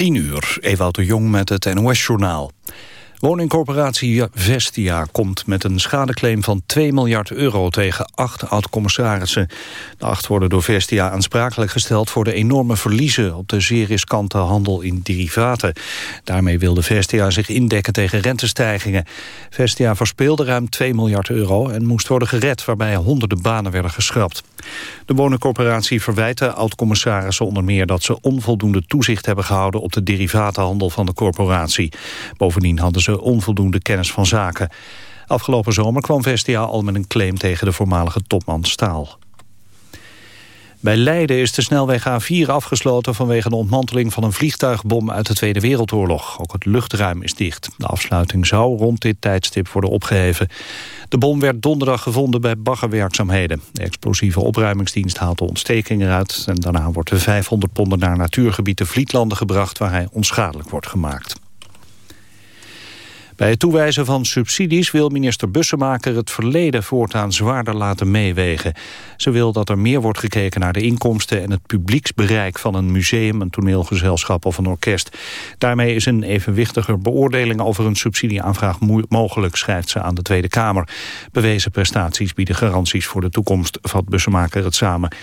10 uur, Ewout de Jong met het NOS-journaal. Woningcorporatie Vestia komt met een schadeclaim van 2 miljard euro tegen acht oud-commissarissen. De acht worden door Vestia aansprakelijk gesteld voor de enorme verliezen op de zeer riskante handel in derivaten. Daarmee wilde Vestia zich indekken tegen rentestijgingen. Vestia verspeelde ruim 2 miljard euro en moest worden gered waarbij honderden banen werden geschrapt. De woningcorporatie verwijt de oud-commissarissen onder meer dat ze onvoldoende toezicht hebben gehouden op de derivatenhandel van de corporatie. Bovendien hadden ze onvoldoende kennis van zaken. Afgelopen zomer kwam Vestia al met een claim tegen de voormalige topman Staal. Bij Leiden is de snelweg A4 afgesloten vanwege de ontmanteling van een vliegtuigbom uit de Tweede Wereldoorlog. Ook het luchtruim is dicht. De afsluiting zou rond dit tijdstip worden opgeheven. De bom werd donderdag gevonden bij baggerwerkzaamheden. De explosieve opruimingsdienst haalt de ontsteking eruit... en daarna wordt de 500 ponden naar natuurgebied de Vlietlanden gebracht... waar hij onschadelijk wordt gemaakt. Bij het toewijzen van subsidies wil minister Bussemaker het verleden voortaan zwaarder laten meewegen. Ze wil dat er meer wordt gekeken naar de inkomsten en het publieksbereik van een museum, een toneelgezelschap of een orkest. Daarmee is een evenwichtiger beoordeling over een subsidieaanvraag mogelijk, schrijft ze aan de Tweede Kamer. Bewezen prestaties bieden garanties voor de toekomst, vat Bussemaker het samen.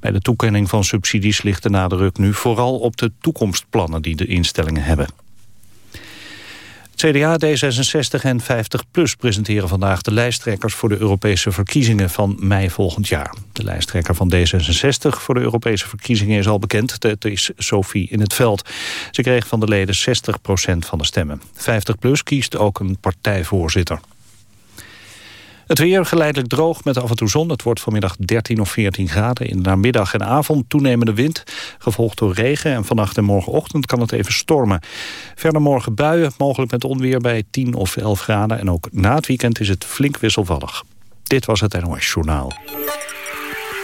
Bij de toekenning van subsidies ligt de nadruk nu vooral op de toekomstplannen die de instellingen hebben. CDA, D66 en 50PLUS presenteren vandaag de lijsttrekkers voor de Europese verkiezingen van mei volgend jaar. De lijsttrekker van D66 voor de Europese verkiezingen is al bekend. Het is Sophie in het veld. Ze kreeg van de leden 60% van de stemmen. 50PLUS kiest ook een partijvoorzitter. Het weer geleidelijk droog met af en toe zon. Het wordt vanmiddag 13 of 14 graden. In de namiddag en avond toenemende wind, gevolgd door regen. En vannacht en morgenochtend kan het even stormen. Verder morgen buien, mogelijk met onweer bij 10 of 11 graden. En ook na het weekend is het flink wisselvallig. Dit was het NOS Journaal.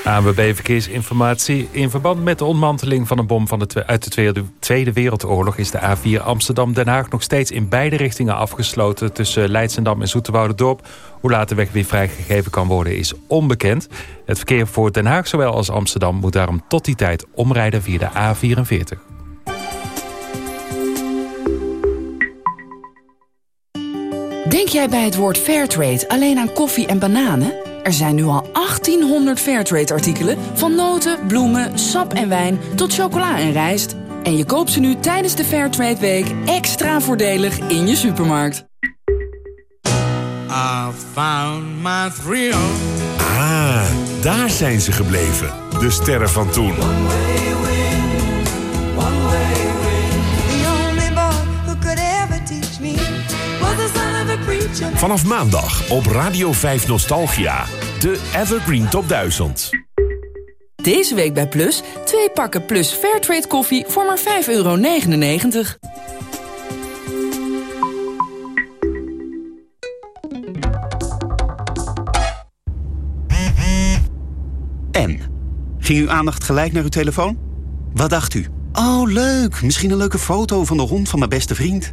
ANWB Verkeersinformatie. In verband met de ontmanteling van een bom van de uit de Tweede, Wereldoorlog... is de A4 Amsterdam-Den Haag nog steeds in beide richtingen afgesloten... tussen Leidsendam en Dorp. Hoe laat de weg weer vrijgegeven kan worden is onbekend. Het verkeer voor Den Haag zowel als Amsterdam... moet daarom tot die tijd omrijden via de A44. Denk jij bij het woord Fairtrade alleen aan koffie en bananen? Er zijn nu al 1800 Fairtrade-artikelen... van noten, bloemen, sap en wijn tot chocola en rijst. En je koopt ze nu tijdens de Fairtrade Week extra voordelig in je supermarkt. I found my thrill. Ah, daar zijn ze gebleven. De sterren van toen. Vanaf maandag op Radio 5 Nostalgia. De Evergreen Top 1000. Deze week bij Plus, twee pakken Plus Fairtrade koffie voor maar 5,99 euro. En? Ging uw aandacht gelijk naar uw telefoon? Wat dacht u? Oh, leuk. Misschien een leuke foto van de hond van mijn beste vriend.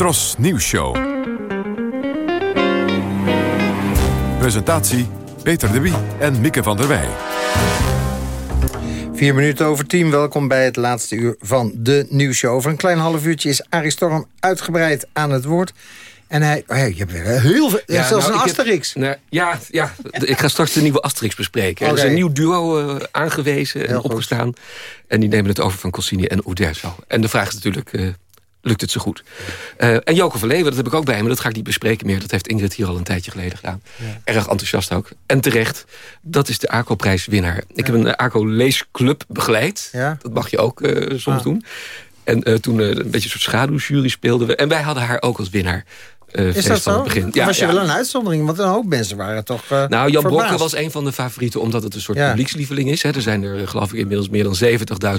Tros Nieuws Show. Presentatie Peter de Wie en Mieke van der Wij. Vier minuten over tien, welkom bij het laatste uur van de nieuwsshow. Over een klein half uurtje is Arie Storm uitgebreid aan het woord. En hij, oh je hebt weer heel veel, ja, zelfs nou, een Asterix. nou, ja, ja, ik ga straks de nieuwe Asterix bespreken. Er is een nieuw duo uh, aangewezen en opgestaan. En die nemen het over van Cossini en Uderzo. En de vraag is natuurlijk, uh, lukt het zo goed. Uh, en Joke van Leeuwen, dat heb ik ook bij me. Dat ga ik niet bespreken meer. Dat heeft Ingrid hier al een tijdje geleden gedaan. Erg enthousiast ook. En terecht, dat is de ACO-prijswinnaar. Ik heb een ACO-leesclub begeleid. Dat mag je ook uh, soms ah. doen. En uh, toen een beetje een soort schaduwjury speelden we. En wij hadden haar ook als winnaar. Uh, is dat zo? Begin. Ja, was je wel een uitzondering? Want een hoop mensen waren toch uh, Nou, Jan Brokken was een van de favorieten... omdat het een soort publiekslieveling is. Hè. Er zijn er geloof ik inmiddels meer dan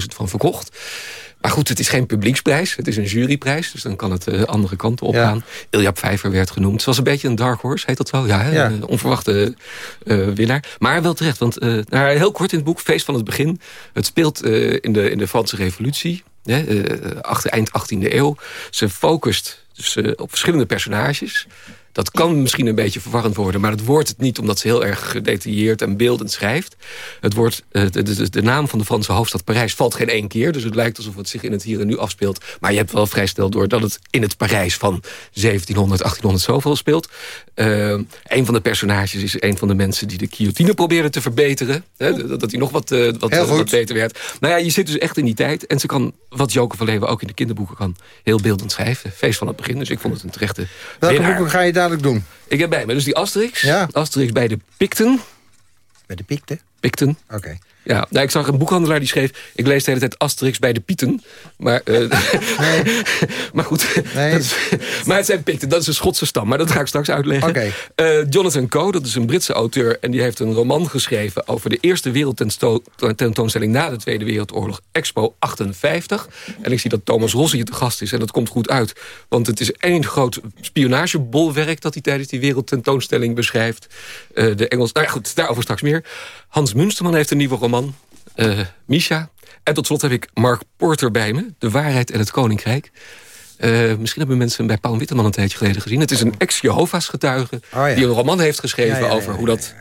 70.000 van verkocht. Maar goed, het is geen publieksprijs. Het is een juryprijs. Dus dan kan het uh, andere kanten opgaan. Ja. Ilja Pfeiffer werd genoemd. Het was een beetje een dark horse, heet dat zo? Ja, een onverwachte winnaar. Maar wel terecht, want nou, heel kort in het boek... Feest van het Begin. Het speelt in, de, in de Franse revolutie. achter, eind 18e eeuw. Ze focust dus, op verschillende personages... Dat kan misschien een beetje verwarrend worden... maar dat wordt het niet omdat ze heel erg gedetailleerd en beeldend schrijft. Het wordt, eh, de, de, de, naam van de Franse hoofdstad Parijs valt geen één keer... dus het lijkt alsof het zich in het hier en nu afspeelt. Maar je hebt wel vrij snel door dat het in het Parijs van 1700, 1800 zoveel speelt. Uh, een van de personages is een van de mensen die de guillotine probeerde te verbeteren. Hè, dat hij nog wat, uh, wat, wat, beter werd. Nou ja, je zit dus echt in die tijd. En ze kan, wat Joke van Leeuwen ook in de kinderboeken kan... heel beeldend schrijven. Feest van het begin. Dus ik vond het een terechte Welke boeken ga je dadelijk doen? Ik heb bij me dus die Asterix. Ja. Asterix bij de Picten. Bij de Picten? Picten. Oké. Ja, nou, ik zag een boekhandelaar die schreef... ik lees de hele tijd Asterix bij de Pieten. Maar, uh, nee. maar goed, nee. Is, maar het zijn Pieten, dat is een Schotse stam. Maar dat ga ik straks uitleggen. Okay. Uh, Jonathan Coe, dat is een Britse auteur... en die heeft een roman geschreven... over de eerste wereldtentoonstelling na de Tweede Wereldoorlog... Expo 58. En ik zie dat Thomas Rossi hier te gast is. En dat komt goed uit. Want het is één groot spionagebolwerk... dat hij tijdens die wereldtentoonstelling beschrijft. Uh, de Engels, nou ja, goed, daarover straks meer. Hans Munsterman heeft een nieuwe roman, uh, Misha. En tot slot heb ik Mark Porter bij me, De Waarheid en het Koninkrijk. Uh, misschien hebben mensen bij Paul Witteman een tijdje geleden gezien. Het is een ex-Jehovah's getuige oh, ja. die een roman heeft geschreven... Ja, ja, over hoe dat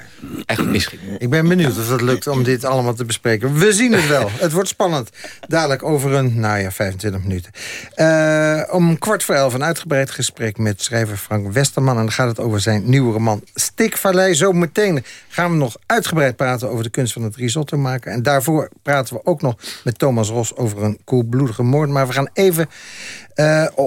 eigenlijk misging. Ik ben benieuwd of het lukt om dit allemaal te bespreken. We zien het wel. het wordt spannend. Dadelijk over een, nou ja, 25 minuten. Uh, om kwart voor elf een uitgebreid gesprek met schrijver Frank Westerman. En dan gaat het over zijn nieuwe roman Stikvallei. Zo meteen gaan we nog uitgebreid praten over de kunst van het risotto maken. En daarvoor praten we ook nog met Thomas Ros over een koelbloedige moord. Maar we gaan even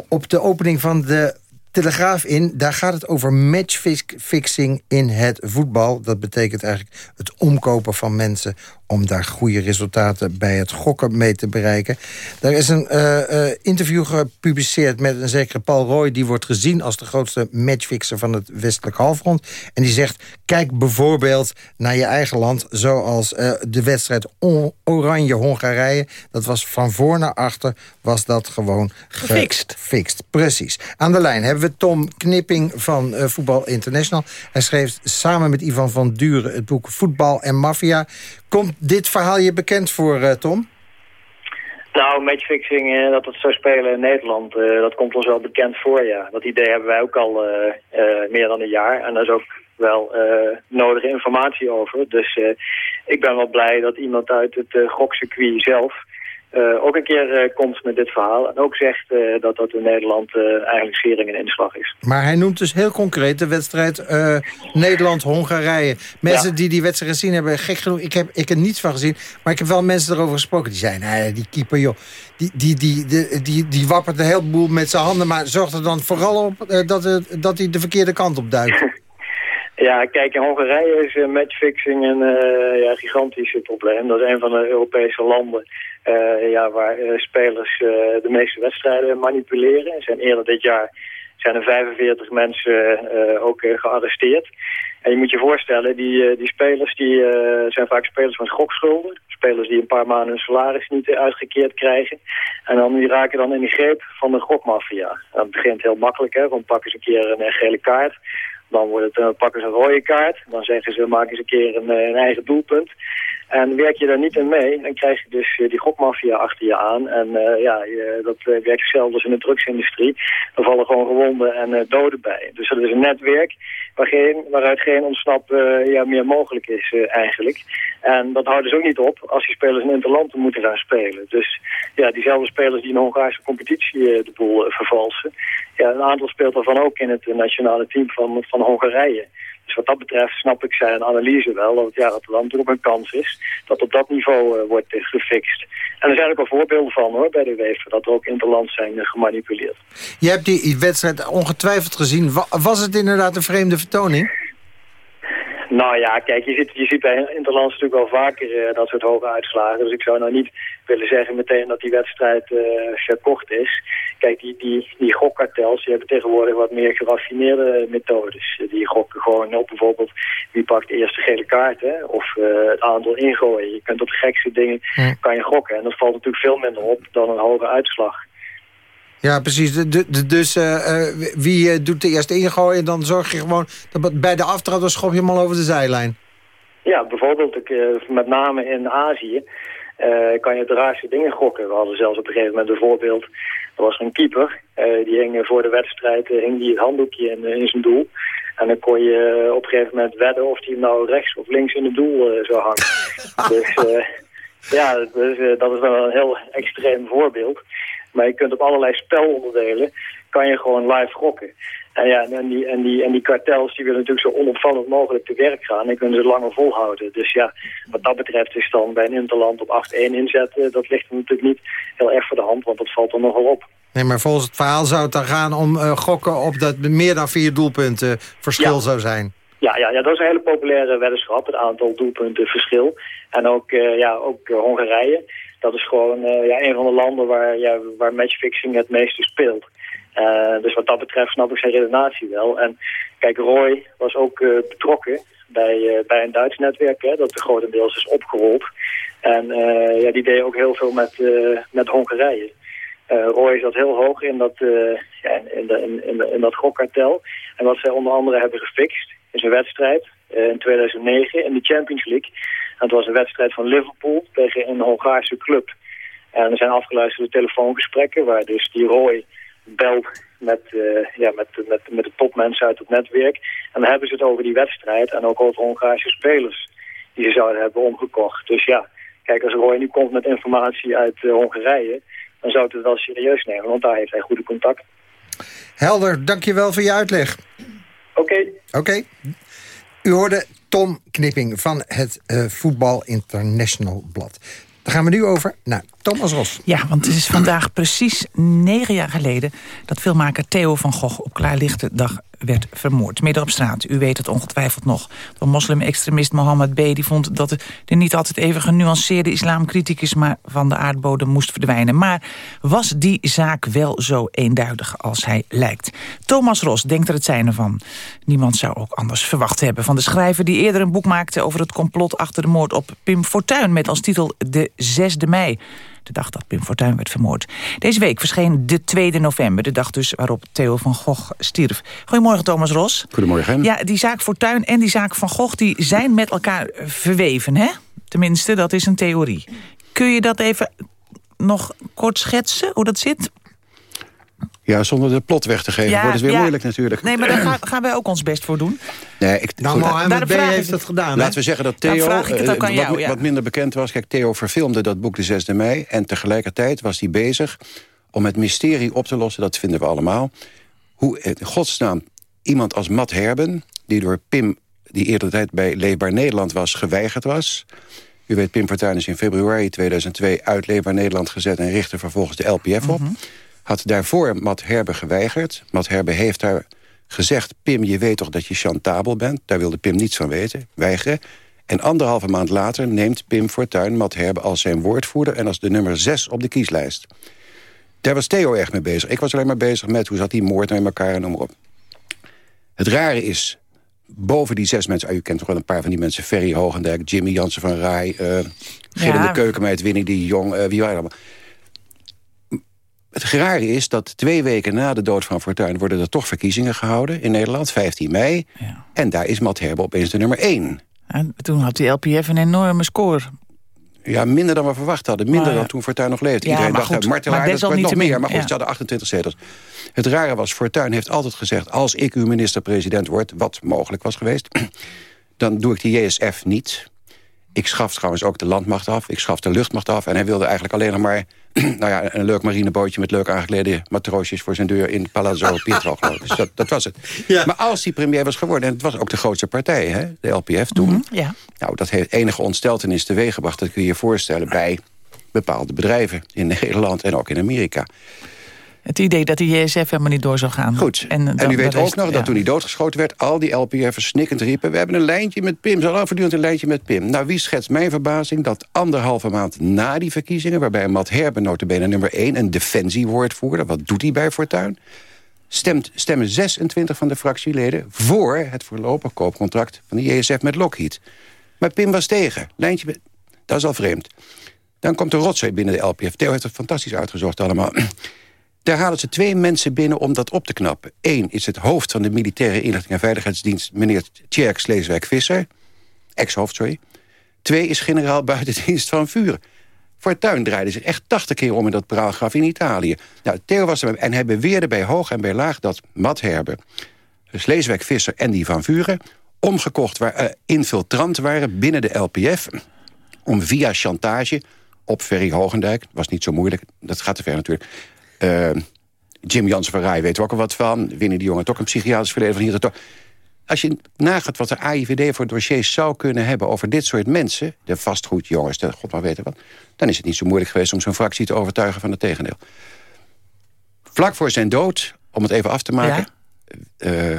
op de opening van de Telegraaf in. Daar gaat het over matchfixing in het voetbal. Dat betekent eigenlijk het omkopen van mensen om daar goede resultaten bij het gokken mee te bereiken. Er is een uh, uh, interview gepubliceerd met een zekere Paul Roy... die wordt gezien als de grootste matchfixer van het westelijk halfrond. En die zegt, kijk bijvoorbeeld naar je eigen land... zoals uh, de wedstrijd Oranje-Hongarije. Dat was van voor naar achter, was dat gewoon gefixt. gefixt. Precies. Aan de lijn hebben we Tom Knipping van Voetbal International. Hij schreef samen met Ivan van Duren het boek Voetbal en Mafia... Komt dit verhaal je bekend voor, uh, Tom? Nou, matchfixing, uh, dat het zou spelen in Nederland, uh, dat komt ons wel bekend voor, ja. Dat idee hebben wij ook al meer dan een jaar. En daar is ook wel nodige informatie over. Dus ik ben wel blij dat iemand uit het gokcircuit zelf uh, ook een keer uh, komt met dit verhaal. En ook zegt uh, dat dat in Nederland eigenlijk schering en inslag is. Maar hij noemt dus heel concreet de wedstrijd Nederland-Hongarije. Mensen die die wedstrijd gezien hebben, gek genoeg, ik heb, ik heb niets van gezien. Maar ik heb wel mensen erover gesproken die zeiden, nee, die keeper joh, die, die, die, die, die, die wappert een heleboel met zijn handen. Maar zorgt er dan vooral op dat, dat hij de verkeerde kant op duikt. Ja, kijk, in Hongarije is matchfixing een ja, gigantisch probleem. Dat is een van de Europese landen uh, ja, waar uh, spelers uh, de meeste wedstrijden manipuleren. Er zijn eerder dit jaar zijn er 45 mensen ook gearresteerd. En je moet je voorstellen, die, die spelers die, zijn vaak spelers van schokschulden. Spelers die een paar maanden hun salaris niet uitgekeerd krijgen. En dan, die raken dan in de greep van de gokmafia. Dat begint heel makkelijk, hè. Dan pakken ze een keer een gele kaart. Dan wordt het, pakken ze een rode kaart. Dan zeggen ze, maken ze een keer een, een eigen doelpunt. En werk je daar niet in mee, dan krijg je dus eh, die gokmafia achter je aan. En uh, ja, dat uh, werkt hetzelfde als in de drugsindustrie. Er vallen gewoon gewonden en doden bij. Dus dat is een netwerk waaruit geen ontsnap ja, meer mogelijk is eigenlijk. En dat houdt dus ook niet op als die spelers in interland moeten gaan spelen. Dus ja, diezelfde spelers die in de Hongaarse competitie de boel vervalsen. Ja, een aantal speelt ervan ook in het nationale team van, van Hongarije. Dus wat dat betreft snap ik zijn analyse wel, dat, ja, dat er dan toch een kans is dat op dat niveau uh, wordt uh, gefixt. En er zijn ook al voorbeelden van hoor, bij de UEFA, dat er ook interland zijn uh, gemanipuleerd. Je hebt die wedstrijd ongetwijfeld gezien. Was het inderdaad een vreemde vertoning? Nou ja, kijk, je ziet, je ziet bij Interlands natuurlijk wel vaker uh, dat soort hoge uitslagen. Dus ik zou nou niet willen zeggen meteen dat die wedstrijd uh, verkocht is. Kijk, die, die, die gokkartels die hebben tegenwoordig wat meer geraffineerde methodes. Die gokken gewoon op bijvoorbeeld wie pakt de eerste gele kaart, hè? of uh, het aantal ingooien. Je kunt op de gekste dingen kan je gokken. En dat valt natuurlijk veel minder op dan een hoge uitslag. Ja, precies. dus uh, wie doet de eerste ingooien... dan zorg je gewoon dat bij de aftrap... dan schop je hem al over de zijlijn. Ja, bijvoorbeeld met name in Azië... kan je de raarste dingen gokken. We hadden zelfs op een gegeven moment een voorbeeld. Er was een keeper. die hing voor de wedstrijd hing die het handdoekje in, in zijn doel. En dan kon je op een gegeven moment wedden... of hij nou rechts of links in het doel zou hangen. dus ja, dus, dat is wel een heel extreem voorbeeld. Maar je kunt op allerlei spelonderdelen kan je gewoon live gokken. En, ja, en, die, en, die, en die kartels die willen natuurlijk zo onopvallend mogelijk te werk gaan. En kunnen ze langer volhouden. Dus ja, wat dat betreft is dan bij een Interland op 8-1 inzetten... dat ligt er natuurlijk niet heel erg voor de hand, want dat valt er nogal op. Nee, maar volgens het verhaal zou het dan gaan om uh, gokken op dat meer dan vier doelpunten verschil zou zijn. Ja, ja, ja, dat is een hele populaire weddenschap, het aantal doelpunten verschil. En ook, uh, ja, ook uh, Hongarije dat is gewoon uh, ja, een van de landen waar, ja, waar matchfixing het meeste speelt. Uh, dus wat dat betreft snap ik zijn redenatie wel. En kijk, Roy was ook uh, betrokken bij, bij een Duits netwerk, hè, dat grotendeels is opgerold. En ja, die deed ook heel veel met, met Hongarije. Roy zat heel hoog in dat, in, in, in, in dat gokkartel. En wat zij onder andere hebben gefixt is een wedstrijd in 2009 in de Champions League het was een wedstrijd van Liverpool tegen een Hongaarse club. En er zijn afgeluisterde telefoongesprekken waar dus die Roy belt met, uh, ja, met, met, met de topmensen uit het netwerk. En dan hebben ze het over die wedstrijd en ook over Hongaarse spelers die ze zouden hebben omgekocht. Dus ja, kijk, als Roy nu komt met informatie uit uh, Hongarije, dan zou het het wel serieus nemen, want daar heeft hij goede contact. Helder, dankjewel voor je uitleg. Oké. Oké. U hoorde Tom Knipping van het uh, Voetbal International Blad. Dan gaan we nu over naar Thomas Ros. Ja, want het is vandaag precies negen jaar geleden... dat filmmaker Theo van Gogh op klaarlichte dag werd vermoord. Midden op straat, u weet het ongetwijfeld nog. De moslim-extremist Mohammed B. die vond dat de niet altijd even genuanceerde islamcriticus... maar van de aardbodem moest verdwijnen. Maar was die zaak wel zo eenduidig als hij lijkt? Thomas Ros denkt er het zijne van. Niemand zou ook anders verwacht hebben van de schrijver... die eerder een boek maakte over het complot achter de moord op Pim Fortuyn... met als titel De 6e mei de dag dat Pim Fortuyn werd vermoord. Deze week verscheen de 2 november, de dag dus waarop Theo van Gogh stierf. Goedemorgen Thomas Ros. Goedemorgen. Ja, die zaak Fortuyn en die zaak van Gogh die zijn met elkaar verweven, hè? Tenminste, dat is een theorie. Kun je dat even nog kort schetsen, hoe dat zit? Ja, zonder de plot weg te geven wordt het weer moeilijk natuurlijk. Nee, maar daar gaan, wij ook ons best voor doen. Nee, ik, nou, Mohammed B. heeft het gedaan. Laten we zeggen dat Theo, wat, jou, wat, minder bekend was... Kijk, Theo verfilmde dat boek de 6e mei... en tegelijkertijd was hij bezig om het mysterie op te lossen. Dat vinden we allemaal. Hoe in godsnaam iemand als Matt Herben... die door Pim, die eerder tijd bij Leefbaar Nederland was, geweigerd was... U weet, Pim Fortuyn is in februari 2002 uit Leefbaar Nederland gezet... en richtte vervolgens de LPF op. Mhm had daarvoor Matt Herbe geweigerd. Matt Herbe heeft daar gezegd... Pim, je weet toch dat je chantabel bent? Daar wilde Pim niets van weten, weigeren. En anderhalve maand later neemt Pim Fortuyn Matt Herbe als zijn woordvoerder... en als de nummer zes op de kieslijst. Daar was Theo erg mee bezig. Ik was alleen maar bezig met hoe zat die moord nou in elkaar en noem maar op. Het rare is, boven die zes mensen... Ah, u kent toch wel een paar van die mensen... Ferry Hogendijk, Jimmy Jansen van Rij... Uh, Gillende ja. Keukenmeid, Winnie die Jong, uh, wie waren allemaal... Het rare is dat twee weken na de dood van Fortuyn... worden er toch verkiezingen gehouden in Nederland, 15 mei. Ja. En daar is Matt Herbe opeens de nummer 1. En toen had die LPF een enorme score. Ja, minder dan we verwacht hadden. Minder dan toen Fortuyn nog leefde. Iedereen dacht, goed, Martelaar, dat wordt nog meer. Maar goed, ja. ze hadden 28 zetels. Het rare was, Fortuyn heeft altijd gezegd... als ik uw minister-president word, wat mogelijk was geweest... dan doe ik die JSF niet. Ik schaf trouwens ook de landmacht af. Ik schaf de luchtmacht af. En hij wilde eigenlijk alleen nog maar nou ja, een leuk marinebootje met leuk aangeklede matroosjes voor zijn deur in Palazzo Pietro, geloof Dus dat, dat was het. Maar als hij premier was geworden, en het was ook de grootste partij, hè, de LPF toen. Mhm, ja. Nou, dat heeft enige ontsteltenis teweeggebracht, dat kun je je voorstellen, bij bepaalde bedrijven in Nederland en ook in Amerika. Het idee dat de JSF helemaal niet door zou gaan. Goed. En, en u weet ook nog dat toen hij doodgeschoten werd... al die LPF'ers snikkend riepen... we hebben een lijntje met Pim. Ze hadden voortdurend een lijntje met Pim. Nou, wie schetst mijn verbazing dat anderhalve maand na die verkiezingen... waarbij Matt Herben notabene nummer 1 een defensiewoordvoerder... wat doet hij bij Fortuin? Stemt, stemmen 26 van de fractieleden voor het voorlopig koopcontract... van de JSF met Lockheed. Maar Pim was tegen. Lijntje met... Dat is al vreemd. Dan komt de rotzooi binnen de LPF. Theo heeft het fantastisch uitgezocht allemaal. Daar halen ze twee mensen binnen om dat op te knappen. Eén is het hoofd van de Militaire Inlichting en Veiligheidsdienst... meneer Tjerk Sleeswijk-Visser. Ex-hoofd, sorry. Twee is generaal buitendienst van Vuren. Fortuin draaide zich echt 80 keer om in dat praalgraf in Italië. Nou, Theo was er en hij beweerde bij hoog en bij laag... dat Matt Herbe, Sleeswijk-Visser en die van Vuren... omgekocht waar, uh, infiltrant waren binnen de LPF... om via chantage op Ferry Hogendijk... was niet zo moeilijk, dat gaat te ver natuurlijk uh, Jim Jansen van Rij weet er ook al wat van. Winnie de Jong had ook een psychiatrisch verleden van hier tot Als je nagaat wat de AIVD voor dossiers zou kunnen hebben... over dit soort mensen, de vastgoedjongens, de god maar weten wat... dan is het niet zo moeilijk geweest om zo'n fractie te overtuigen van het tegendeel. Vlak voor zijn dood, om het even af te maken... Ja? Uh,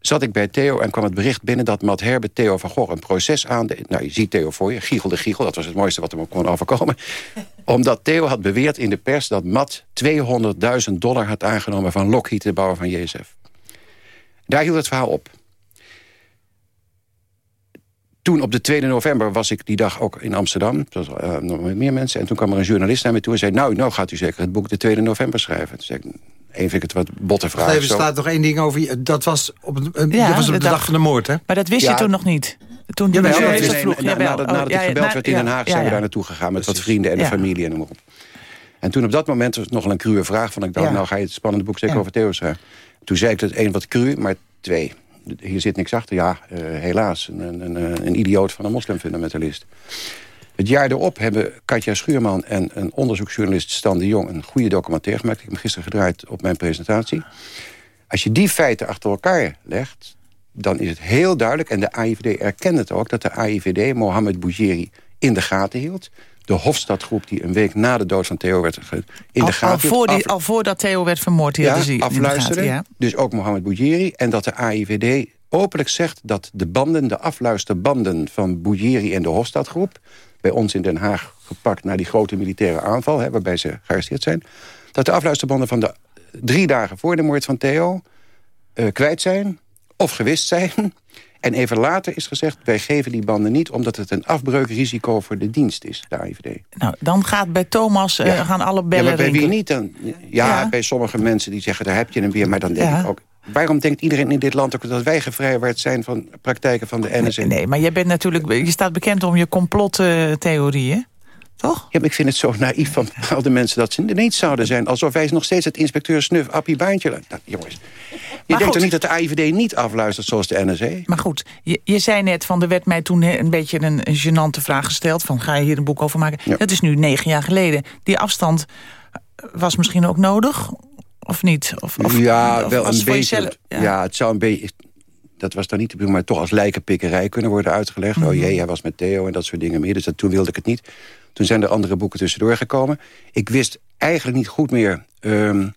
zat ik bij Theo en kwam het bericht binnen... dat Matt Herbe Theo van Gogh een proces aan... Nou, je ziet Theo voor je, giegel de giegel. Dat was het mooiste wat hem kon overkomen. Omdat Theo had beweerd in de pers dat Matt 200.000 dollar had aangenomen... van Lockheed, de bouwer van JSF. Daar hield het verhaal op. Toen op de 2 november was ik die dag ook in Amsterdam. Er uh, nog meer mensen. En toen kwam er een journalist naar me toe en zei... nou, nou gaat u zeker het boek de 2 november schrijven. Toen zei ik, Eén vind ik het wat botte vraag. Er staat nog één ding over. Dat was op, een, ja, dat was op de, dag, van de moord, hè? Maar dat wist je toen nog niet? Toen die jawel, dat vroeg. Na, nadat, nadat oh, ik gebeld werd in Den Haag... zijn we daar naartoe gegaan met wat vrienden en de familie en noem maar op. En toen op dat moment was het nog een cruwe vraag... van ik dacht, nou ga je het spannende boek zeker over Theo schrijven. Toen zei ik dat één wat cru, maar twee. Hier zit niks achter. Ja, uh, helaas. Een, een, een, een idioot van een moslimfundamentalist. Het jaar erop hebben Katja Schuurman en een onderzoeksjournalist Stan de Jong... een goede documentaire gemaakt. Ik heb hem gisteren gedraaid op mijn presentatie. Als je die feiten achter elkaar legt, dan is het heel duidelijk... en de AIVD erkent het ook, dat de AIVD Mohammed Bougeri in de gaten hield de Hofstadgroep die een week na de dood van Theo werd in de gaten... Al, voor die, al voordat Theo werd vermoord, ja, ze afluisteren. Ja. Dus ook Mohammed Bougeri. En dat de AIVD openlijk zegt dat de banden, de afluisterbanden van Bougeri en de Hofstadgroep bij ons in Den Haag gepakt... naar die grote militaire aanval, hè, waarbij ze gearresteerd zijn... dat de afluisterbanden van de drie dagen voor de moord van Theo... Uh, kwijt zijn of gewist zijn... En even later is gezegd, wij geven die banden niet... omdat het een afbreukrisico voor de dienst is, de AIVD. Nou, dan gaat bij Thomas uh, gaan alle bellen Ja, maar bij wie niet dan? Ja, ja, bij sommige mensen die zeggen, daar heb je hem weer. Maar dan denk ik ook, waarom denkt iedereen in dit land ook dat wij gevrijwaard zijn van praktijken van de NSA? Nee, maar je bent natuurlijk, je staat bekend om je complottheorieën. Toch? Ja, maar ik vind het zo naïef van bepaalde mensen dat ze niet zouden zijn. Alsof wij nog steeds het inspecteur Snuf Appie Baantje... Nou, jongens, je denkt toch niet dat de AIVD niet afluistert zoals de NSA? Maar goed, je, je zei net van er werd mij toen een beetje een, een gênante vraag gesteld... van ga je hier een boek over maken? Dat is nu negen jaar geleden. Die afstand was misschien ook nodig of niet? Of, of ja, wel een beetje. ja. het zou een beetje... Dat was dan niet te bedoelen, maar toch als lijkenpikkerij kunnen worden uitgelegd. Oh mhm. jee, hij was met Theo en dat soort dingen meer. Dus dat, toen wilde ik het niet. Toen zijn er andere boeken tussendoor gekomen. Ik wist eigenlijk niet goed meer... Um,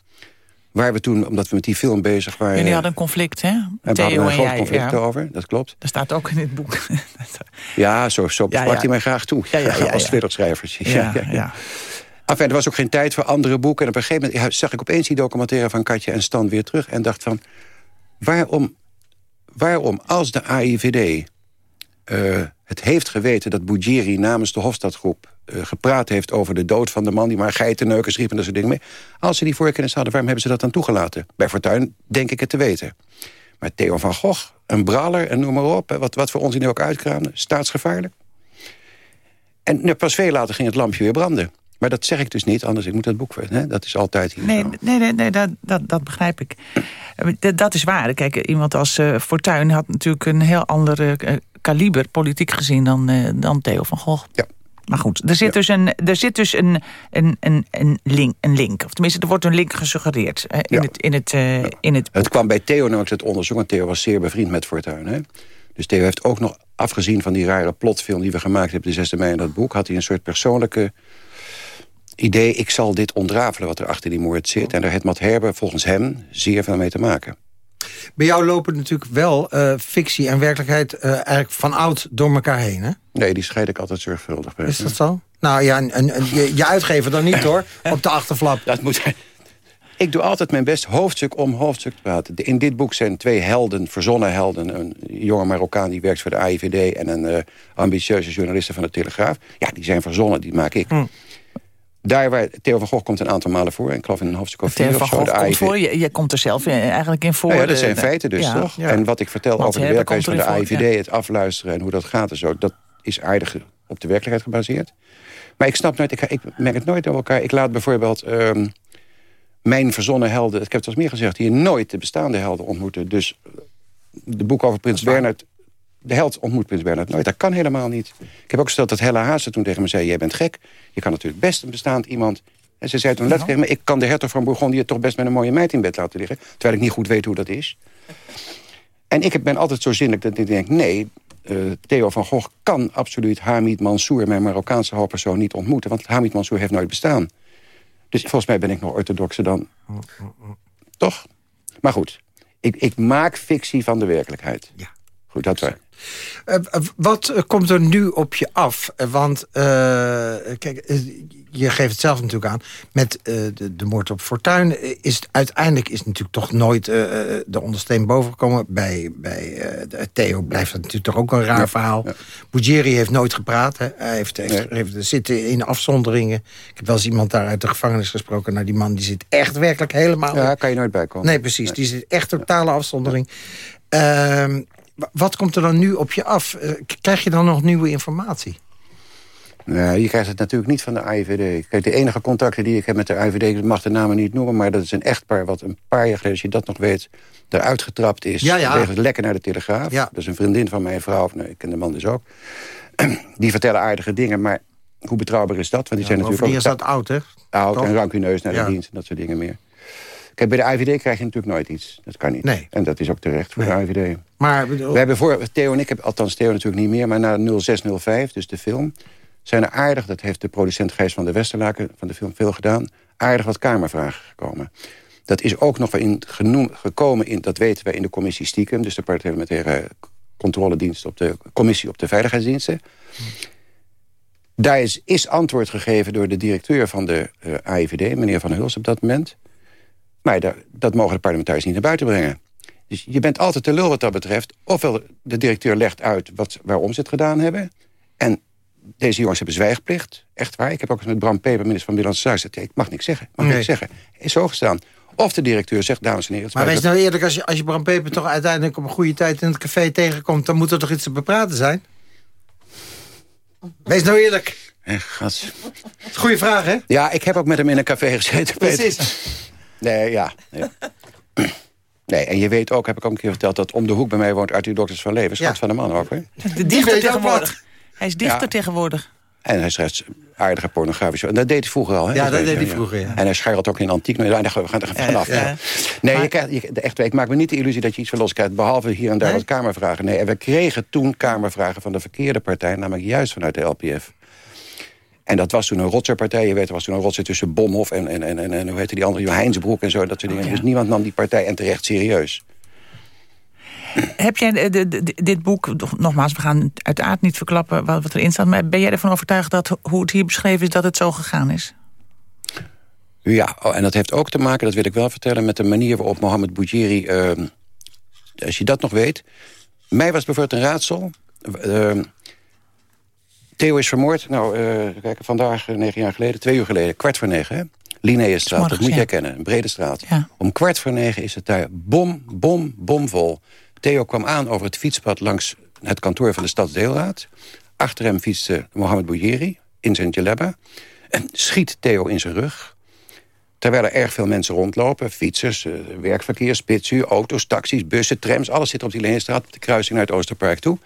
waar we toen, omdat we met die film bezig waren... Jullie hadden een conflict, hè? En we hadden een groot conflict over, dat klopt. Dat staat ook in het boek. ja, zo, zo ja, sprak hij mij graag toe. als wereldschrijvers. ja, ja. Enfin, er was ook geen tijd voor andere boeken. En op een gegeven moment zag ik opeens die documentaire van Katje en Stan weer terug. En dacht van, waarom, waarom als de AIVD uh, het heeft geweten dat Bougeri namens de Hofstadgroep uh, gepraat heeft over de dood van de man die maar geitenneukers riep en dat soort dingen mee. Als ze die voorkennis hadden, waarom hebben ze dat dan toegelaten? Bij Fortuin denk ik het te weten. Maar Theo van Gogh, een braler en noem maar op, wat, wat voor ons in ook uitkraamde, staatsgevaarlijk. En pas veel later ging het lampje weer branden. Maar dat zeg ik dus niet, anders ik moet het boek... Hè? Dat is altijd hier Nee, nee, nee, nee dat, dat, dat begrijp ik. Dat, dat is waar. Kijk, iemand als uh, Fortuyn had natuurlijk een heel ander uh, kaliber... politiek gezien dan, uh, dan Theo van Gogh. Ja. Maar goed, er zit dus, een, er zit dus een, een, een, een, link, een link. Of tenminste, er wordt een link gesuggereerd in, ja. het, in, het, in het Het kwam bij Theo namelijk het onderzoek... want Theo was zeer bevriend met Fortuyn. Hè? Dus Theo heeft ook nog, afgezien van die rare plotfilm... die we gemaakt hebben de 6 mei in dat boek... had hij een soort persoonlijke idee, ik zal dit ontrafelen wat er achter die moord zit. En daar heeft Matt Herber volgens hem zeer veel mee te maken. Bij jou lopen natuurlijk wel uh, fictie en werkelijkheid uh, eigenlijk van oud door elkaar heen, hè? Nee, die scheid ik altijd zorgvuldig. Is dat zo? Nou ja, en, en, je, je, uitgever dan niet hoor, op de achterflap. Dat moet ik doe altijd mijn best hoofdstuk om hoofdstuk te praten. In dit boek zijn twee helden, verzonnen helden. Een jonge Marokkaan die werkt voor de AIVD... en een uh, ambitieuze journaliste van de Telegraaf. Ja, die zijn verzonnen, die maak ik. Hm. Daar waar Theo van Gogh komt een aantal malen voor. En ik geloof in een hoofdstuk of Theo van Gogh komt voor, je, je, komt er zelf eigenlijk in voor. Nou ja, dat zijn feiten dus, toch? En wat ik vertel over de werkwijze van de AIVD... het afluisteren en hoe dat gaat en zo... dat is aardig op de werkelijkheid gebaseerd. Maar ik snap nooit, ik, ik merk het nooit door elkaar. Ik laat bijvoorbeeld... Ehm, mijn verzonnen helden, ik heb het al meer gezegd... hier nooit de bestaande helden ontmoeten. Dus de boek over Prins Bernhard... de held ontmoet Prins Bernhard nooit. Dat kan helemaal niet. Ik heb ook gesteld dat Hella Haase toen tegen me zei... jij bent gek, je kan natuurlijk best een bestaand iemand... En ze zei toen letterlijk tegen me... ik kan de hertog van Bourgondië toch best met een mooie meid in bed laten liggen. Terwijl ik niet goed weet hoe dat is. En ik ben altijd zo zinnelijk dat ik denk... nee, uh, Theo van Gogh kan absoluut Hamid Mansour... mijn Marokkaanse hoofdpersoon niet ontmoeten. Want Hamid Mansour heeft nooit bestaan. Dus volgens mij ben ik nog orthodoxer dan... Toch? Maar goed, ik, ik maak fictie van de werkelijkheid. Ja. Goed, dat wij. Uh, wat komt er nu op je af? Want, uh, kijk, je geeft het zelf natuurlijk aan... met uh, de, de moord op Fortuin is het, uiteindelijk is natuurlijk toch nooit de ondersteen bovengekomen. Bij, bij Theo blijft het natuurlijk toch ook een raar verhaal. Ja. heeft nooit gepraat. Hè. Hij heeft, heeft, heeft, zitten in afzonderingen. Ik heb wel eens iemand daar uit de gevangenis gesproken. Nou, die man die zit echt werkelijk helemaal... Ja, kan je nooit bij komen. Nee, precies. Die zit echt totale afzondering. Ehm wat komt er dan nu op je af? Eh, krijg je dan nog nieuwe informatie? Nou, je krijgt het natuurlijk niet van de AIVD. Kijk, de enige contacten die ik heb met de AIVD... ik mag de namen niet noemen, maar dat is een echtpaar... wat een paar jaar geleden, als je dat nog weet... eruit getrapt is. Ja, ja. lekker naar de Telegraaf. Ja. Dat is een vriendin van mijn vrouw. Of, nee, ik ken de man dus ook. Die vertellen aardige dingen, maar hoe betrouwbaar is dat? Want die zijn natuurlijk ook... is dat oud, hè? Oud en rancuneus naar de dienst en dat soort dingen meer. Kijk, bij de IVD krijg je natuurlijk nooit iets. Dat kan niet. Nee. En dat is ook terecht voor de IVD. Maar bedoel... We hebben voor, Theo en ik, heb, althans Theo natuurlijk niet meer... maar na 0605, dus de film... zijn er aardig, dat heeft de producent Gijs van de Westerlaken... van de film veel gedaan, aardig wat kamervragen gekomen. Dat is ook nog in genoem, gekomen, in, dat weten wij in de commissie stiekem... dus de parlementaire controledienst op de commissie op de veiligheidsdiensten... Daar is, is antwoord gegeven door de directeur van de uh, eh, AIVD, meneer Van Huls op dat moment. Maar dat, dat mogen de parlementariërs niet naar buiten brengen. Dus je bent altijd te lul wat dat betreft. Ofwel de directeur legt uit wat, waarom ze het gedaan hebben. En deze jongens hebben zwijgplicht. Echt waar. Ik heb ook eens met Bram Peper, minister van Binnenlandse Zaken... gezegd, ik mag niks zeggen. mag niks zeggen. Is zo gestaan. Of de directeur zegt, dames en heren... Maar wees nou eerlijk, als je, als je Bram Peper toch uiteindelijk op een goede tijd in het café tegenkomt... dan moet er toch iets te bepraten zijn? Wees nou eerlijk. Echt, Goeie vraag, hè? Ja, ik heb ook met hem in een café gezeten. Precies. Nee, ja. Nee. nee. en je weet ook, heb ik ook een keer verteld... dat om de hoek bij mij woont Arthur Dokters van Leven. Schat van de man ook, hè? De dichter tegenwoordig. Hij is dichter tegenwoordig. En hij schrijft aardige pornografische... En dat deed hij vroeger al, hè? Ja, dat deed hij vroeger, ja. En hij schrijft ook in antiek. Nee, we gaan er vanaf. Ja, Nee, je krijgt, je, echt, ik maak me niet de illusie dat je iets verlost krijgt... behalve hier en daar wat kamervragen. Nee, en we kregen toen kamervragen van de verkeerde partij... namelijk juist vanuit de LPF. En dat was toen een rotzerpartij. Je weet, er was toen een rotzer tussen Bomhof en, en, en, en hoe heette die andere, Heinsbroek en zo. Dat soort dingen. Oh, dus niemand nam die partij en terecht serieus. Heb jij de, de, dit boek, nogmaals, we gaan uiteraard niet verklappen wat, erin staat... maar ben jij ervan overtuigd dat hoe het hier beschreven is, dat het zo gegaan is? Ja, oh, en dat heeft ook te maken, dat wil ik wel vertellen... met de manier waarop Mohammed Boujiri, uh, als je dat nog weet... mij was bijvoorbeeld een raadsel... Uh, Theo is vermoord. Nou, uh, kijken, vandaag, eh, negen jaar geleden, twee uur geleden, kwart voor negen. Hè? Linnaeusstraat, dat moet jij kennen, een brede straat. Om kwart voor negen is het daar bom, bom, bomvol. Theo kwam aan over het fietspad langs het kantoor van de Stadsdeelraad. Achter hem fietste Mohamed Bouyeri in zijn jalebba. En schiet Theo in zijn rug. Terwijl er erg veel mensen rondlopen. Fietsers, uh, werkverkeer, spitsuur, auto's, taxis, bussen, trams. Alles zit op die Leenstraat, op de kruising naar het Oosterpark toe.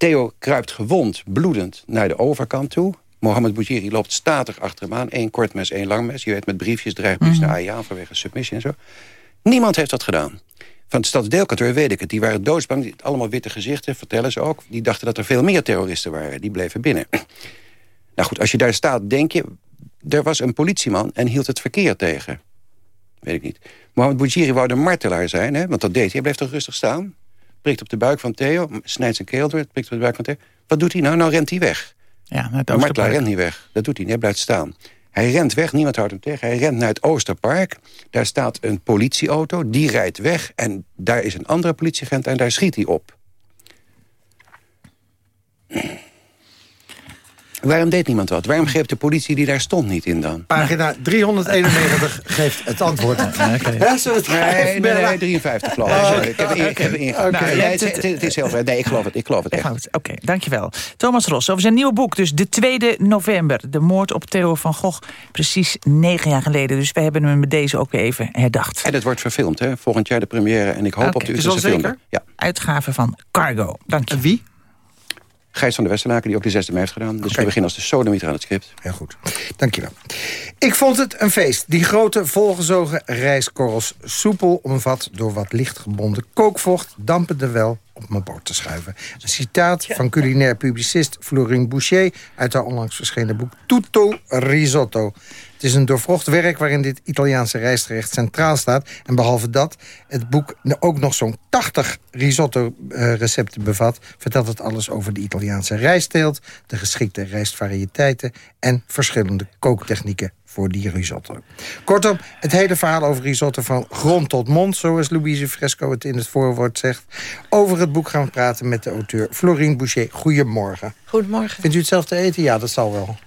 Theo kruipt gewond, bloedend, naar de overkant toe. Mohammed Boujiri loopt statig achter hem aan. Eén kort mes, één lang mes. Je weet, met briefjes, dreigbriefs mm. naar AIA vanwege submissie en zo. Niemand heeft dat gedaan. Van het stadsdeelkantoor weet ik het. Die waren doodsbang. Allemaal witte gezichten, vertellen ze ook. Die dachten dat er veel meer terroristen waren. Die bleven binnen. Nou goed, als je daar staat, denk je... er was een politieman en hield het verkeer tegen. Weet ik niet. Mohamed Boujiri wou de martelaar zijn, hè, want dat deed hij. Hij bleef toch rustig staan. Prikt op de buik van Theo, snijdt zijn keel door, prikt op de buik van Theo. Wat doet hij nou? Nou rent hij weg. Ja, naar martelaar rent niet weg. Dat doet hij niet, hij blijft staan. Hij rent weg, niemand houdt hem tegen. Hij rent naar het Oosterpark. Daar staat een politieauto, die rijdt weg. En daar is een andere politieagent en daar schiet hij op. Waarom deed niemand wat? Waarom greep de politie die daar stond niet in dan? Pagina 391 geeft het antwoord. Ja, okay. ja, nee, nee, nee, 53 geloof ik. Oh, ik heb, ik heb ingegaan. Okay. Nee, het, het, het, is heel ver. Nee, ik geloof het. Ik geloof het echt. Oké, dankjewel. Thomas Ros over zijn nieuwe boek. Dus de 2 november. De moord op Theo van Gogh. Precies negen jaar geleden. Dus we hebben hem met deze ook weer even herdacht. En het wordt verfilmd, hè? Volgend jaar de première. En ik hoop op de Utrechtse film. Ja. Uitgave van Cargo. Dank je. wie? Gijs van de Westerlaken, die ook de zesde mei heeft gedaan. Dus we beginnen als de sodemieter aan het script. Heel goed. Dankjewel. Ik vond het een feest. Die grote, volgezogen rijstkorrels. Soepel omvat door wat lichtgebonden kookvocht... dampende wel op mijn bord te schuiven. Een citaat van culinair publicist Florine Boucher... uit haar onlangs verschenen boek Tutto Risotto. Het is een doorvrocht werk waarin dit Italiaanse rijstgerecht centraal staat. En behalve dat het boek ook nog zo'n 80 risotto-recepten bevat... vertelt het alles over de Italiaanse rijstteelt... de geschikte rijstvariëteiten en verschillende kooktechnieken voor die risotto. Kortom, het hele verhaal over risotto van grond tot mond... zoals Louise Fresco het in het voorwoord zegt. Over het boek gaan we praten met de auteur Florine Boucher. Goedemorgen. Goedemorgen. Vindt u hetzelfde eten? Ja, dat zal wel.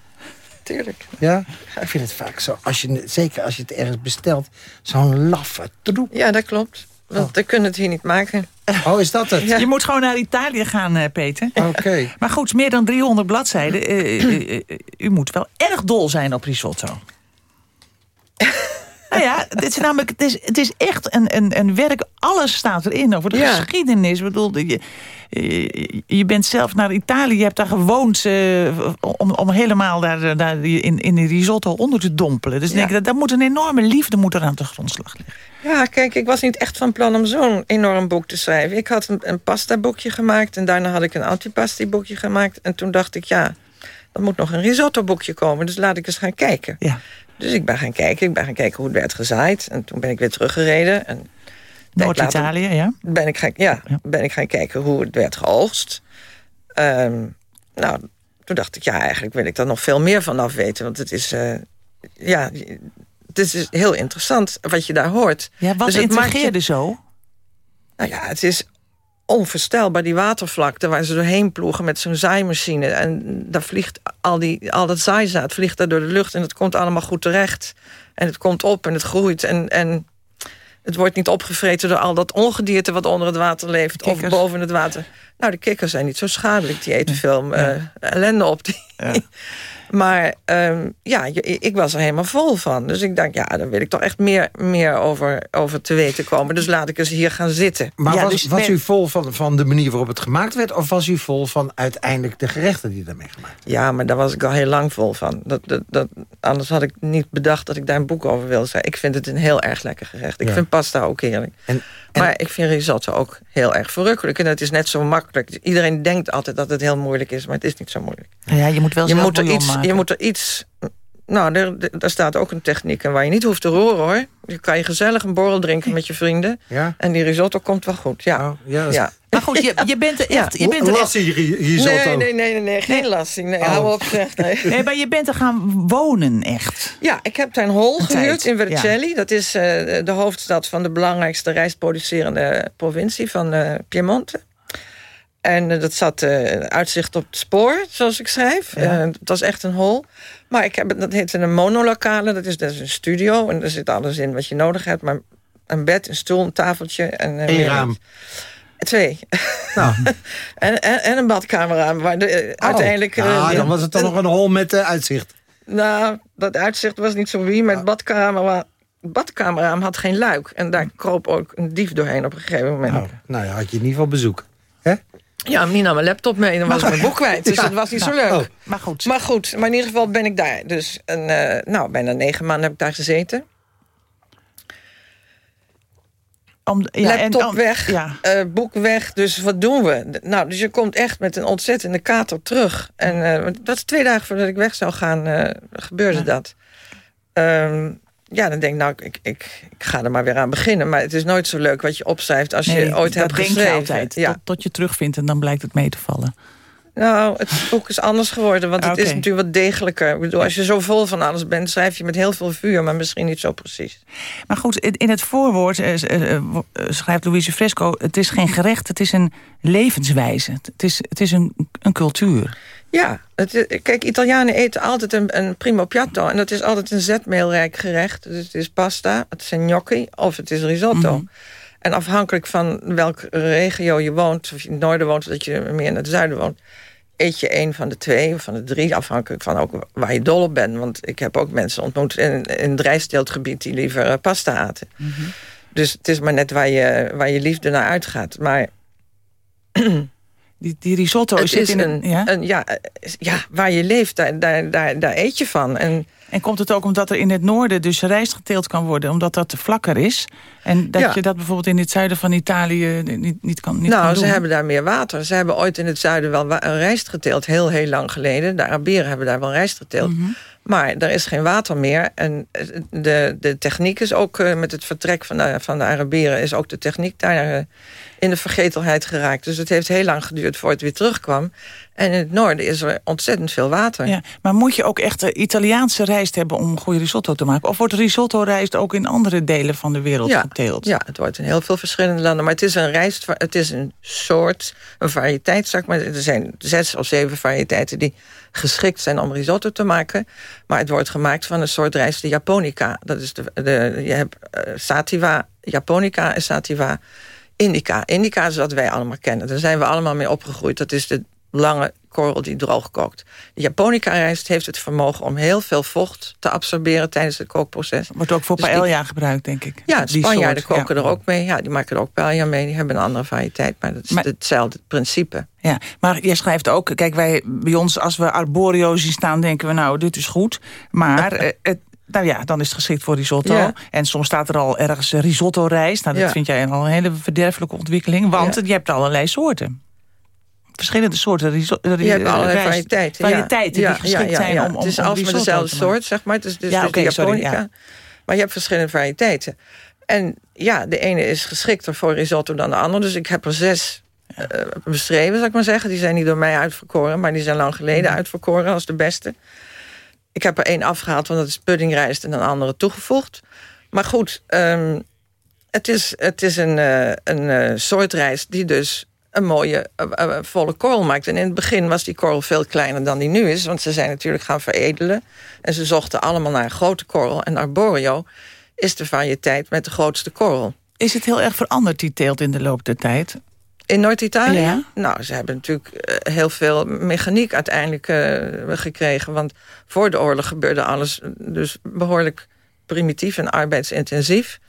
Tuurlijk. Ja? Ik vind het vaak zo, als je, zeker als je het ergens bestelt... zo'n laffe troep. Ja, dat klopt. Want oh. we kunnen het hier niet maken. Oh, is dat het? Je moet gewoon naar Italië gaan, uh, Peter. Oké. Maar goed, meer dan 300 bladzijden. Uh, uh, u moet wel erg dol zijn op risotto. nou ja, het is namelijk, het is, het is echt een, een, een werk. Alles staat erin over de geschiedenis. Ik bedoel, je, je bent zelf naar Italië, je hebt daar gewoond om, om helemaal daar, daar in, in die risotto onder te dompelen. Dus ja. denk ik, dat, moet een enorme liefde moet er aan de grondslag liggen. Ja, kijk, ik was niet echt van plan om zo'n enorm boek te schrijven. Ik had een, een pasta boekje gemaakt en daarna had ik een antipasti boekje gemaakt. En toen dacht ik, ja, er moet nog een risotto boekje komen, dus laat ik eens gaan kijken. Ja. Dus ik ben gaan kijken, ik ben gaan kijken hoe het werd gezaaid. En toen ben ik weer teruggereden. En Noord-Italië, ja? Ben ik, gaan, ja, ben ik gaan kijken hoe het werd geoogst. Ehm, nou, toen dacht ik, ja, eigenlijk wil ik daar nog veel meer van af weten. Want het is, uh, ja, het is heel interessant wat je daar hoort. Ja, wat dus intrigeerde je... zo? Nou ja, het is onvoorstelbaar, die watervlakte... waar ze doorheen ploegen met zo'n zaaimachine. En daar vliegt al, die, al dat zaaizaad vliegt daar door de lucht... en het komt allemaal goed terecht. En het komt op en het groeit. En, en het wordt niet opgevreten door al dat ongedierte... wat onder het water leeft of boven het water. Nou, de kikkers zijn niet zo schadelijk. Die eten veel uh, ellende op. Die, ja. Maar um, ja, ik was er helemaal vol van. Dus ik dacht, ja, daar wil ik toch echt meer, meer over, over te weten komen. Dus laat ik eens hier gaan zitten. Maar ja, was, dus was u vol van, van de manier waarop het gemaakt werd... of was u vol van uiteindelijk de gerechten die daarmee gemaakt werden? Ja, maar daar was ik al heel lang vol van. Dat, dat, dat, anders had ik niet bedacht dat ik daar een boek over wilde schrijven. Ik vind het een heel erg lekker gerecht. Ik vind pasta ook heerlijk. En, maar ik vind risotto ook heel erg verrukkelijk. En het is net zo makkelijk. Iedereen denkt altijd dat het heel moeilijk is, maar het is niet zo moeilijk. Ja, je moet wel je moet er iets, Je moet er iets... Nou, er, daar staat ook een techniek waar je niet hoeft te roeren, hoor. Je kan je gezellig een borrel drinken met je vrienden. Ja? En die risotto komt wel goed, ja. Oh, ja, ja. Maar goed, je, je bent er echt... Je bent er lassie risotto. Nee, nee, nee, nee, nee geen lassie. Nee, oh. hou op, zeg. Nee. nee. maar je bent er gaan wonen, echt. Ja, ik heb daar een hol gehuurd in Vercelli. Dat is uh, de hoofdstad van de belangrijkste rijstproducerende provincie van uh, Piemonte. En uh, dat zat uitzicht op het spoor, zoals ik schrijf. het was echt een hol. Maar ik heb, dat heette een monolokale. Dat is, dat is een studio. En er zit alles in wat je nodig hebt. Maar een bed, een stoel, een tafeltje. En, Eén raam. Twee. Nou. en, en, en, een badkamer Waar de, oh. uiteindelijk... Ja, uh, dan was het dan nog een hol met uh, uitzicht. Nou, dat uitzicht was niet zo wie. Met oh. badkamer, badkamerraam had geen luik. En daar kroop ook een dief doorheen op een gegeven moment. Nou, nou ja, had je in ieder geval bezoek. hè? Ja, niet nam mijn laptop mee en dan was ik mijn boek kwijt. Dus dat was niet zo leuk. Oh. Maar goed. Maar goed, maar in ieder geval ben ik daar. Dus een, uh, nou, bijna negen maanden heb ik daar gezeten. Om, ja, Laptop weg, ja. Uh, boek weg, dus wat doen we? Nou, dus je komt echt met een ontzettende kater terug. En uh, dat is twee dagen voordat ik weg zou gaan, uh, gebeurde dat. Um, ja, dan denk ik, nou, ik, ik, ik ga er maar weer aan beginnen. Maar het is nooit zo leuk wat je opschrijft als je ooit hebt geschreven. Je altijd, ja. tot, tot je terugvindt en dan blijkt het mee te vallen. Nou, het boek is anders geworden, want het is natuurlijk wat degelijker. Ik bedoel, als je zo vol van alles bent, schrijf je met heel veel vuur... maar misschien niet zo precies. Maar goed, in het voorwoord eh, eh, eh, schrijft Louise Fresco... het is geen gerecht, het is een levenswijze. Het is, het is een, een cultuur. Ja, het, kijk, Italianen eten altijd een, een primo piatto... en dat is altijd een zetmeelrijk gerecht. Dus het is pasta, het zijn gnocchi of het is risotto. Mhm. En afhankelijk van welke regio je woont... of je in het noorden woont of dat je meer in het zuiden woont... eet je een van de twee of van de drie... afhankelijk van ook waar je dol op bent. Want ik heb ook mensen ontmoet in, in het rijsteeltgebied... die liever eh, pasta aten. Mhm. Dus het is maar net waar je, waar je liefde naar uitgaat. Maar... Die, die risotto het is in een, ja? Een, ja, ja, waar je leeft, daar, daar, daar, daar eet je van. En en komt het ook omdat er in het noorden dus rijst geteeld kan worden... omdat dat vlakker is? En dat je dat bijvoorbeeld in het zuiden van Italië niet, niet kan niet Nou, kan ze hebben daar meer water. Ze hebben ooit in het zuiden wel rijst geteeld, heel, heel lang geleden. De Arabieren hebben daar wel rijst geteeld. Mhm. Maar er is geen water meer. En de, de techniek is ook, eh, met het vertrek van de, van de Arabieren... is ook de techniek daar eh, in de vergetelheid geraakt. Dus het heeft heel lang geduurd voordat het weer terugkwam. En in het noorden is er ontzettend veel water. Ja, maar moet je ook echt Italiaanse rijst hebben om een goede risotto te maken? Of wordt risotto-rijst ook in andere delen van de wereld ja, geteeld? Ja, het wordt in heel veel verschillende landen. Maar het is een rijst, het is een soort, een variëteit, zeg maar. Er zijn zes of zeven variëteiten die geschikt zijn om risotto te maken. Maar het wordt gemaakt van een soort rijst, de japonica. Dat is de, de, je hebt uh, sativa, japonica en sativa indica. Indica is wat wij allemaal kennen. Daar zijn we allemaal mee opgegroeid. Dat is de lange korrel die droog kookt. De japonica-rijst heeft het vermogen om heel veel vocht te absorberen tijdens het kookproces. Wordt ook voor dus paella gebruikt, denk ik. Ja, de Spanjaarden koken er ook mee. Ja, die maken er ook paella mee. Die hebben een andere variëteit, maar dat is hetzelfde principe. Ja, maar jij schrijft ook, kijk, wij bij ons als we arborio zien staan, denken we nou, dit is goed. Maar eh, het, nou ja, dan is het geschikt voor risotto. En soms staat er al ergens risotto-rijst. Nou, dat vind jij al een hele verderfelijke ontwikkeling. Want je hebt allerlei soorten verschillende soorten. Je hebt allerlei variëteiten. Variëteiten die geschikt zijn om, om Het is altijd dezelfde soort, zeg maar. Het is dus, ja, dus okay, japonica. maar je hebt verschillende variëteiten. En ja, de ene is geschikter voor risotto dan de andere. Dus ik heb er zes uh, beschreven, zal ik maar zeggen. Die zijn niet door mij uitverkoren, maar die zijn lang geleden uitverkoren als de beste. Ik heb er één afgehaald, want dat is puddingrijst... en een andere toegevoegd. Maar goed, um, het, is, het is een, uh, een uh, soort rijst die dus een mooie uh, volle korrel maakt. En in het begin was die korrel veel kleiner dan die nu is... want ze zijn natuurlijk gaan veredelen. En ze zochten allemaal naar een grote korrel. En Arborio is de variëteit met de grootste korrel. Is het heel erg veranderd, die teelt, in de loop der tijd? In Noord-Italië? Ja. Nou, ze hebben natuurlijk heel veel mechaniek uiteindelijk uh, gekregen. Want voor de oorlog gebeurde alles dus behoorlijk primitief en arbeidsintensief.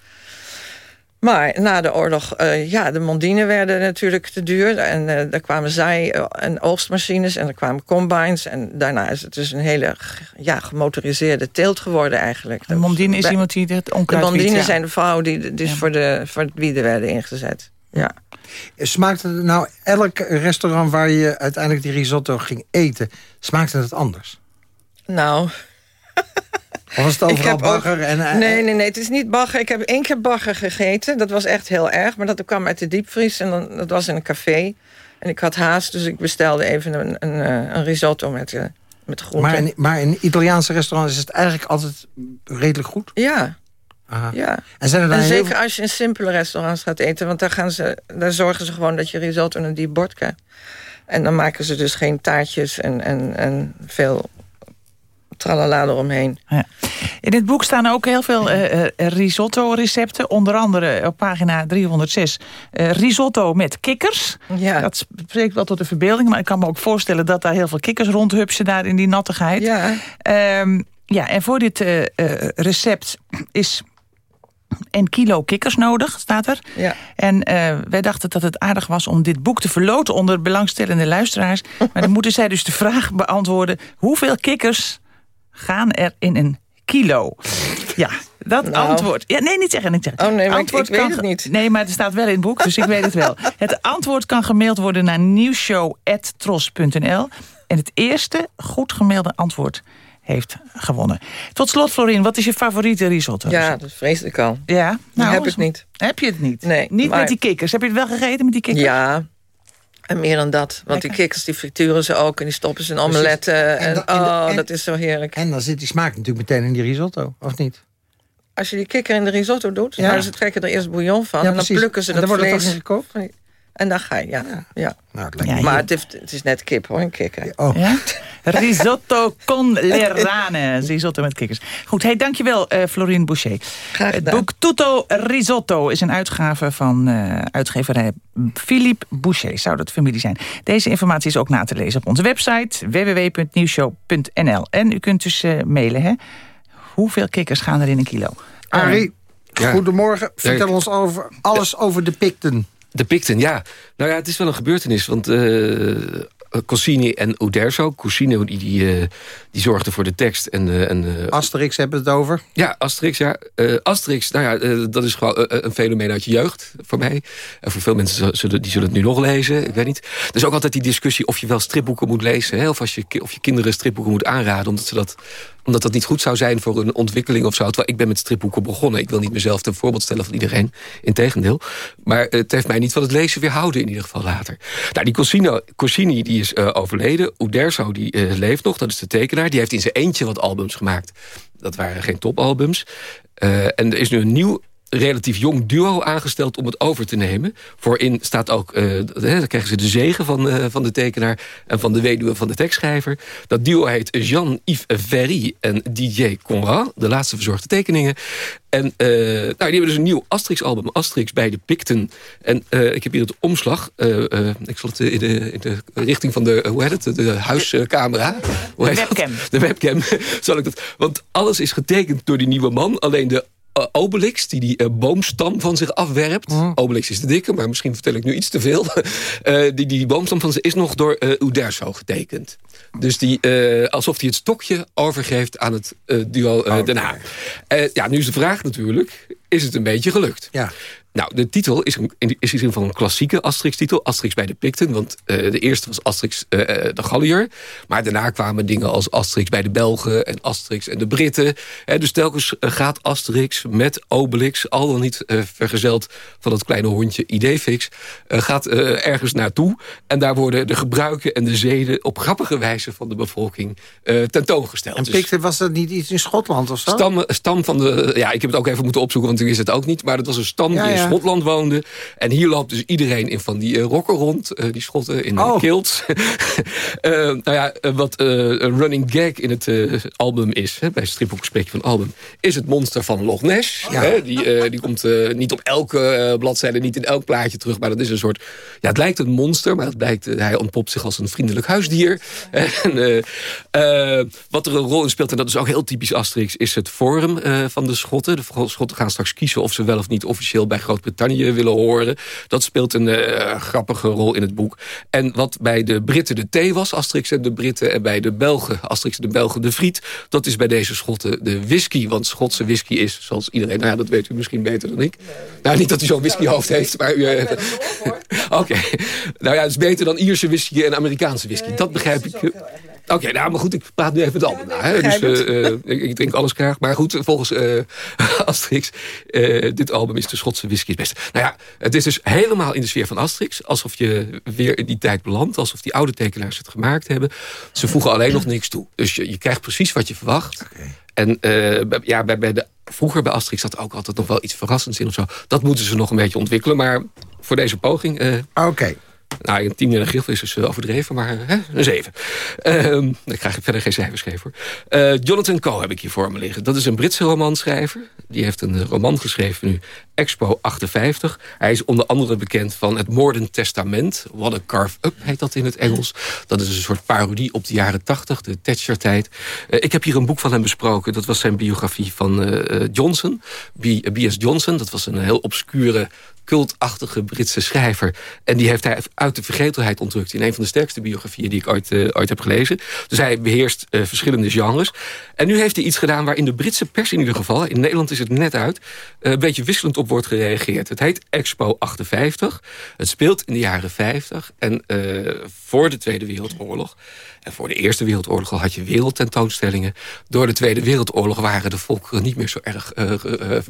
Maar na de oorlog, uh, ja, de mondine werden natuurlijk te duur. En uh, er kwamen zij- en oogstmachines en er kwamen combines. En daarna is het dus een hele ja, gemotoriseerde teelt geworden eigenlijk. De mondine is iemand die het onkruid De mondine zijn de vrouwen die dus voor, de, voor het wieden werden ingezet. Ja. Smaakte het nou elk restaurant waar je uiteindelijk die risotto ging eten... smaakte het anders? Nou... Of was het overal bagger? En, eh, nee, nee, nee, het is niet bagger. Ik heb één keer bagger gegeten. Dat was echt heel erg. Maar dat kwam uit de diepvries. En dan, dat was in een café. En ik had haast, dus ik bestelde even een, een, eh, een risotto met, uh, met groenten. Maar in, maar in Italiaanse restaurants is het eigenlijk altijd redelijk goed? Ja. Aha. Ja. En, zijn er dan en zeker als je in simpele restaurants gaat eten... want daar, gaan ze, daar zorgen ze gewoon dat je risotto in een diep bord krijgt. En dan maken ze dus geen taartjes en, en, en veel tralala eromheen. Ja. In het boek staan ook heel veel uh, risotto-recepten. Onder andere op pagina 306 uh, risotto met kikkers. Ja. Dat spreekt wel tot de verbeelding. Maar ik kan me ook voorstellen dat daar heel veel kikkers rondhupsen... daar in die nattigheid. Ja, um, ja en voor dit uh, recept is een kilo kikkers nodig, staat er. Ja. En uh, wij dachten dat het aardig was om dit boek te verloten... onder belangstellende luisteraars. maar dan moeten zij dus de vraag beantwoorden... hoeveel kikkers gaan er in een kilo. Ja, Dat Nou. antwoord... Ja, nee, niet zeggen, niet zeggen. Oh nee, maar antwoord ik weet kan het niet. Nee, maar het staat wel in het boek, dus ik weet het wel. Het antwoord kan gemaild worden naar nieuwshow.tros.nl. En het eerste goed gemailde antwoord heeft gewonnen. Tot slot, Florien, wat is je favoriete risotto? Ja, dat vreesde ik al. Ja? Nou, heb ik niet. Heb je het niet? Nee. Niet maar- met die kikkers. Heb je het wel gegeten met die kikkers? Ja. En meer dan dat. Want die kikkers die frituren ze ook en die stoppen ze in omeletten. En, oh, en- dat is zo heerlijk. En dan zit die smaak natuurlijk meteen in die risotto, of niet? Als je die kikker in de risotto doet, Ja. dan ze trekken er eerst bouillon van. Ja, en dan precies. plukken ze En dat dan wordt het vlees. toch gekookt? En dan ga je, ja. ja. Nou, het lijkt Ja, maar het, heeft, het is net kip hoor, een kikker. Oh. Ja? Risotto con le rane. Risotto met kikkers. Goed, hey, dankjewel uh, Florine Boucher. Graag Het gedaan. boek Tutto Risotto is een uitgave van uh, uitgeverij Philippe Boucher. Zou dat familie zijn? Deze informatie is ook na te lezen op onze website www.nieuwshow.nl. En u kunt dus uh, mailen, hè? Hoeveel kikkers gaan er in een kilo? Arie, Ja. goedemorgen. Vertel ons over, alles over de Picten. De Picten, ja. Nou ja, het is wel een gebeurtenis. Want uh, Cossini en Uderzo... Cossini die, die, zorgde voor de tekst. En, en, Asterix hebben het over. Ja, Asterix, ja. Asterix, nou ja, dat is gewoon een fenomeen uit je jeugd voor mij. En voor veel mensen zullen, die zullen het nu nog lezen. Ik weet niet. Er is ook altijd die discussie of je wel stripboeken moet lezen. Hè? Of als je, of je kinderen stripboeken moet aanraden. Omdat ze dat omdat dat niet goed zou zijn voor een ontwikkeling of zo. Terwijl ik ben met stripboeken begonnen. Ik wil niet mezelf ten voorbeeld stellen van iedereen. Integendeel. Maar het heeft mij niet van het lezen weerhouden in ieder geval later. Nou, die Cossino, Cossini die is uh, overleden. Uderzo die uh, leeft nog, dat is de tekenaar. Die heeft in zijn eentje wat albums gemaakt. Dat waren geen topalbums. Uh, en er is nu een nieuw relatief jong duo aangesteld om het over te nemen. Voorin staat ook, uh, dan krijgen ze de zegen van, uh, van de tekenaar... en van de weduwe van de tekstschrijver. Dat duo heet Jean-Yves Verry en DJ Conrad. De laatste verzorgde tekeningen. En uh, nou, die hebben dus een nieuw Asterix-album, Asterix bij de Picten. En ik heb hier het omslag. ik zal het in de, in de richting van de, hoe heet het, de, de huiscamera. de webcam. Dat? De webcam, zal ik dat. Want alles is getekend door die nieuwe man. Alleen de uh, Obelix, die die uh, boomstam van zich afwerpt. Mm. Obelix is de dikke, maar misschien vertel ik nu iets te veel. uh, die, die boomstam van zich is nog door Uderzo getekend. Dus die, alsof hij het stokje overgeeft aan het duo oh, Den Haag. ja, nu is de vraag natuurlijk, is het een beetje gelukt? Ja. Nou, de titel is, een, is in ieder geval een klassieke Asterix-titel. Asterix bij de Picten, want uh, de eerste was Asterix uh, de Gallier. Maar daarna kwamen dingen als Asterix bij de Belgen en Asterix en de Britten. He, dus telkens gaat Asterix met Obelix, al dan niet vergezeld van dat kleine hondje Idefix, gaat ergens naartoe. En daar worden de gebruiken en de zeden op grappige wijze van de bevolking tentoongesteld. En Picten, was dat niet iets in Schotland of zo? Stam, stam van de, ja, ik heb het ook even moeten opzoeken, want ik wist het ook niet. Maar dat was een stam ja, die ja. Schotland woonde. En hier loopt dus iedereen in van die uh, rokken rond. Uh, die Schotten in oh. kilts. uh, nou ja, wat een running gag in het album is... Hè, bij het stripboekgesprek van het album... is het monster van Loch Ness. Ja. Hè, die, die komt niet op elke bladzijde, niet in elk plaatje terug... maar dat is een soort... Ja, het lijkt een monster, maar het blijkt, hij ontpopt zich als een vriendelijk huisdier. en, wat er een rol in speelt, en dat is ook heel typisch Asterix... is het forum van de Schotten. De Schotten gaan straks kiezen of ze wel of niet officieel... bij Groot-Brittannië willen horen. Dat speelt een uh, grappige rol in het boek. En wat bij de Britten de thee was, Asterix en de Britten... en bij de Belgen, Asterix en de Belgen de friet... dat is bij deze Schotten de whisky. Want Schotse whisky is, zoals iedereen... nou ja, dat weet u misschien beter dan ik. Nou, niet dat u zo'n whiskyhoofd heeft, maar... Uh, Oké. Okay. Nou ja, het is beter dan Ierse whisky en Amerikaanse whisky. Dat begrijp ik. Oké, okay, nou, maar goed, ik praat nu even het album na. Hè? Dus uh, ik, ik, drink alles graag. Maar goed, volgens uh, Asterix, uh, dit album is de Schotse whisky het beste. Nou ja, het is dus helemaal in de sfeer van Asterix. Alsof je weer in die tijd belandt. Alsof die oude tekenaars het gemaakt hebben. Ze voegen alleen nog niks toe. Dus je, je krijgt precies wat je verwacht. Okay. En ja, bij, bij de, vroeger bij Asterix zat ook altijd nog wel iets verrassends in of zo. Dat moeten ze nog een beetje ontwikkelen. Maar voor deze poging... Oké. Okay. Nou, een tien en een is dus overdreven, maar hè, een zeven. Uh, ik krijg verder geen cijfers geven. Uh, Jonathan Coe heb ik hier voor me liggen. Dat is een Britse romanschrijver. Die heeft een roman geschreven nu. Expo 58. Hij is onder andere bekend van het Moordend Testament. What a Carve Up heet dat in het Engels. Dat is een soort parodie op de jaren 80, de Thatcher-tijd. Uh, ik heb hier een boek van hem besproken. Dat was zijn biografie van uh, Johnson. B.S. Johnson, dat was een heel obscure cultachtige Britse schrijver. En die heeft hij uit de vergetelheid ontdrukt... in een van de sterkste biografieën die ik ooit, uh, ooit heb gelezen. Dus hij beheerst uh, verschillende genres. En nu heeft hij iets gedaan waar in de Britse pers in ieder geval... in Nederland is het net uit, uh, een beetje wisselend op wordt gereageerd. Het heet Expo 58. Het speelt in de jaren 50 en voor de Tweede Wereldoorlog. En voor de Eerste Wereldoorlog al had je wereldtentoonstellingen. Door de Tweede Wereldoorlog waren de volkeren niet meer zo erg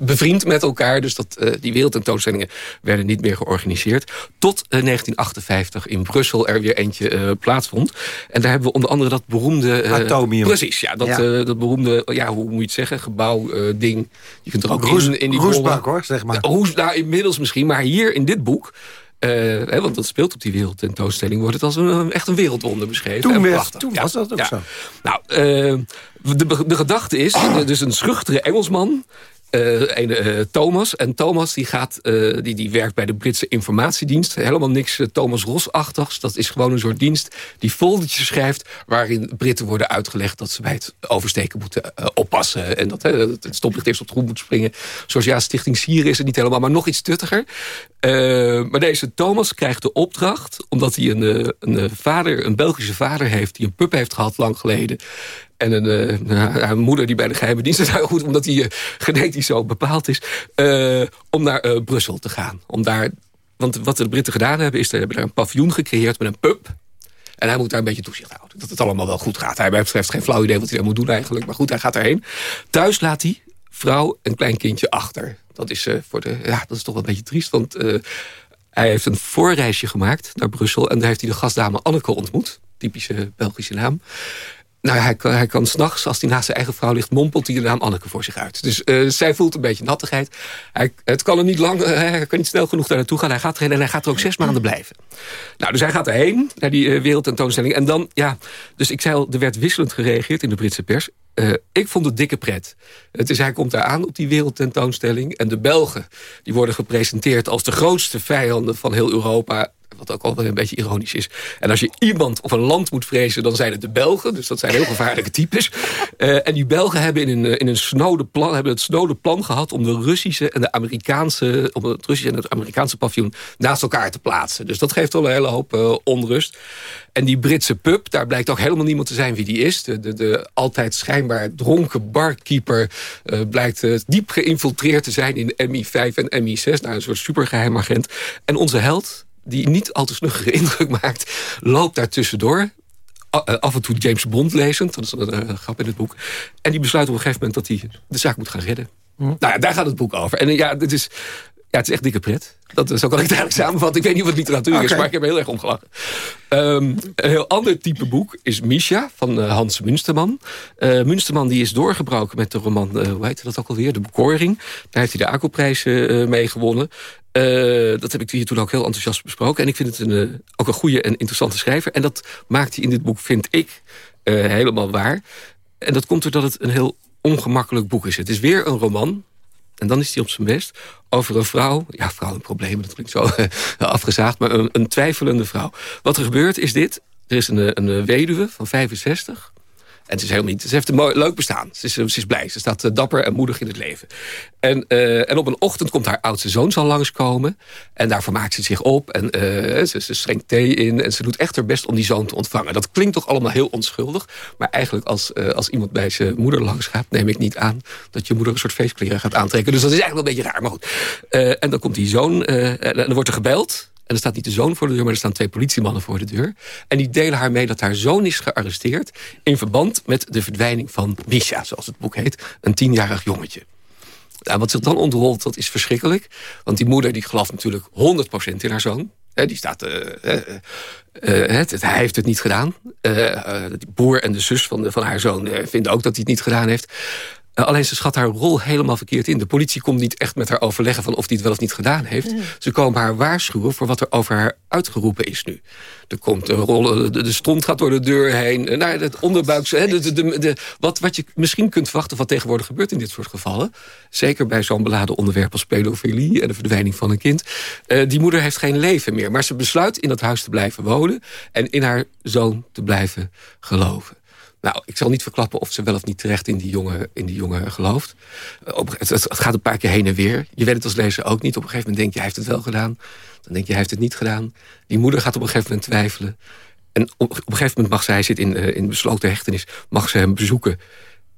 bevriend met elkaar. Dus dat, die wereldtentoonstellingen werden niet meer georganiseerd. Tot 1958 in Brussel er weer eentje plaatsvond. En daar hebben we onder andere dat beroemde... Atomium. Precies, ja. Dat, ja. dat beroemde, ja, hoe moet je het zeggen, gebouw, ding. Je kunt er ook Roes, in, in die Roesbak hoor, zeg maar. Roes, nou, inmiddels misschien, maar hier in dit boek... Uh, hè, want dat speelt op die wereldtentoonstelling... wordt het als een, echt een wereldwonder beschreven. Toen, werd, toen ja. was dat ook ja. zo. Nou, uh, de, de gedachte is, dus een schuchtere Engelsman... Uh, een, uh, Thomas. En Thomas die gaat, uh, die, die werkt bij de Britse informatiedienst. Helemaal niks Thomas Ros-achtigs. Dat is gewoon een soort dienst die foldertjes schrijft... waarin Britten worden uitgelegd dat ze bij het oversteken moeten oppassen. En dat het stoplicht eerst op het groen moet springen. Zoals ja, Stichting Sier is het niet helemaal, maar nog iets tuttiger. maar deze Thomas krijgt de opdracht... omdat hij een, een vader, een Belgische vader heeft... die een pup heeft gehad lang geleden... En een, uh, een, moeder die bij de geheime dienst is. Nou goed, omdat hij uh, genetisch zo bepaald is. Uh, om naar Brussel te gaan. Om daar, want wat de Britten gedaan hebben... is ze hebben daar een paviljoen gecreëerd met een pub. En hij moet daar een beetje toezicht houden. Dat het allemaal wel goed gaat. Hij heeft geen flauw idee wat hij daar moet doen eigenlijk. Maar goed, hij gaat erheen. Thuis laat hij vrouw en klein kindje achter. Dat is, voor de, ja, dat is toch wel een beetje triest. Want hij heeft een voorreisje gemaakt naar Brussel. En daar heeft hij de gastdame Anneke ontmoet. Typische Belgische naam. Nou, hij kan, hij kan s'nachts, als hij naast zijn eigen vrouw ligt... mompelt hij de naam Anneke voor zich uit. Dus uh, zij voelt een beetje nattigheid. Hij, het kan er niet lang, uh, hij kan niet snel genoeg daar naartoe gaan. Hij gaat erheen en hij gaat er ook zes maanden blijven. Nou, dus hij gaat erheen, naar die uh, wereldtentoonstelling. En dan, ja, dus ik zei al, er werd wisselend gereageerd in de Britse pers. ik vond het dikke pret. Het is, hij komt daar aan op die wereldtentoonstelling. En de Belgen, die worden gepresenteerd als de grootste vijanden van heel Europa wat ook al wel een beetje ironisch is. En als je iemand of een land moet vrezen, dan zijn het de Belgen. Dus dat zijn heel gevaarlijke types. Uh, en die Belgen hebben in een, in een snode plan, hebben het snode plan gehad... om de Russische en de Amerikaanse, om het Russische en het Amerikaanse paviljoen naast elkaar te plaatsen. Dus dat geeft al een hele hoop uh, onrust. En die Britse pub, daar blijkt ook helemaal niemand te zijn wie die is. De, de, de altijd schijnbaar dronken barkeeper blijkt diep geïnfiltreerd te zijn in MI5 en MI6. Nou, een soort supergeheim agent. En onze held, die niet al te snuggere indruk maakt... loopt daar tussendoor eh, af en toe James Bond lezend. Dat is een uh, grap in het boek. En die besluit op een gegeven moment dat hij de zaak moet gaan redden. Hm. Nou ja, daar gaat het boek over. En eh, ja, dit is, ja, het is echt dikke pret. Dat, zo kan ik het eigenlijk samenvatten. Ik weet niet wat literatuur is, maar ik heb er heel erg om gelachen. Um, een heel ander type boek is Misha van uh, Hans Münsterman. Uh, Münsterman die is doorgebroken met de roman, uh, hoe heet dat ook alweer? De Bekoring. Daar heeft hij de ACO-prijs mee gewonnen. Dat heb ik hier toen ook heel enthousiast besproken. En ik vind het een, ook een goede en interessante schrijver. En dat maakt hij in dit boek, vind ik, helemaal waar. En dat komt doordat het een heel ongemakkelijk boek is. Het is weer een roman, en dan is hij op zijn best, over een vrouw... ja, vrouw in problemen, dat klinkt zo afgezaagd... maar een, een, twijfelende vrouw. Wat er gebeurt is dit. Er is een, een weduwe van 65... En ze is helemaal niet. Ze heeft een mooi, leuk bestaan. Ze is, ze is blij. Ze staat eh, dapper en moedig in het leven. En, uh, en op een ochtend komt haar oudste zoon zal langskomen. En daarvoor maakt ze zich op. En uh, ze, schenkt thee in. En ze doet echt haar best om die zoon te ontvangen. Dat klinkt toch allemaal heel onschuldig. Maar eigenlijk als, als iemand bij zijn moeder langs gaat... neem ik niet aan dat je moeder een soort feestkleren gaat aantrekken. Dus dat is eigenlijk wel een beetje raar. Maar goed. en dan komt die zoon. en dan wordt er gebeld. En er staat niet de zoon voor de deur, maar er staan twee politiemannen voor de deur. En die delen haar mee dat haar zoon is gearresteerd... in verband met de verdwijning van Misha, zoals het boek heet. Een tienjarig jongetje. Nou, wat zich dan ontrolt, dat is verschrikkelijk. Want die moeder die gelooft natuurlijk 100% in haar zoon. die staat... Uh, uh, het, het, hij heeft het niet gedaan. die boer en de zus van, de, van haar zoon vinden ook dat hij het niet gedaan heeft. Uh, alleen ze schat haar rol helemaal verkeerd in. De politie komt niet echt met haar overleggen van of die het wel of niet gedaan heeft. Ze komen haar waarschuwen voor wat er over haar uitgeroepen is nu. Er komt een rol, de, de stront gaat door de deur heen. Uh, naar het onderbuik. De, de, de, de, wat, wat je misschien kunt verwachten wat tegenwoordig gebeurt in dit soort gevallen. Zeker bij zo'n beladen onderwerp als pedofilie en de verdwijning van een kind. Uh, die moeder heeft geen leven meer. Maar ze besluit in dat huis te blijven wonen. En in haar zoon te blijven geloven. Nou, ik zal niet verklappen of ze wel of niet terecht in die jongen, in die jongen gelooft. Eh, het, gaat een paar keer heen en weer. Je weet het als lezer ook niet. Op een gegeven moment denk je, hij heeft het wel gedaan. Dan denk je, hij heeft het niet gedaan. Die moeder gaat op een gegeven moment twijfelen. En op, een gegeven moment mag zij, zit in, uh, in besloten hechtenis... mag ze hem bezoeken.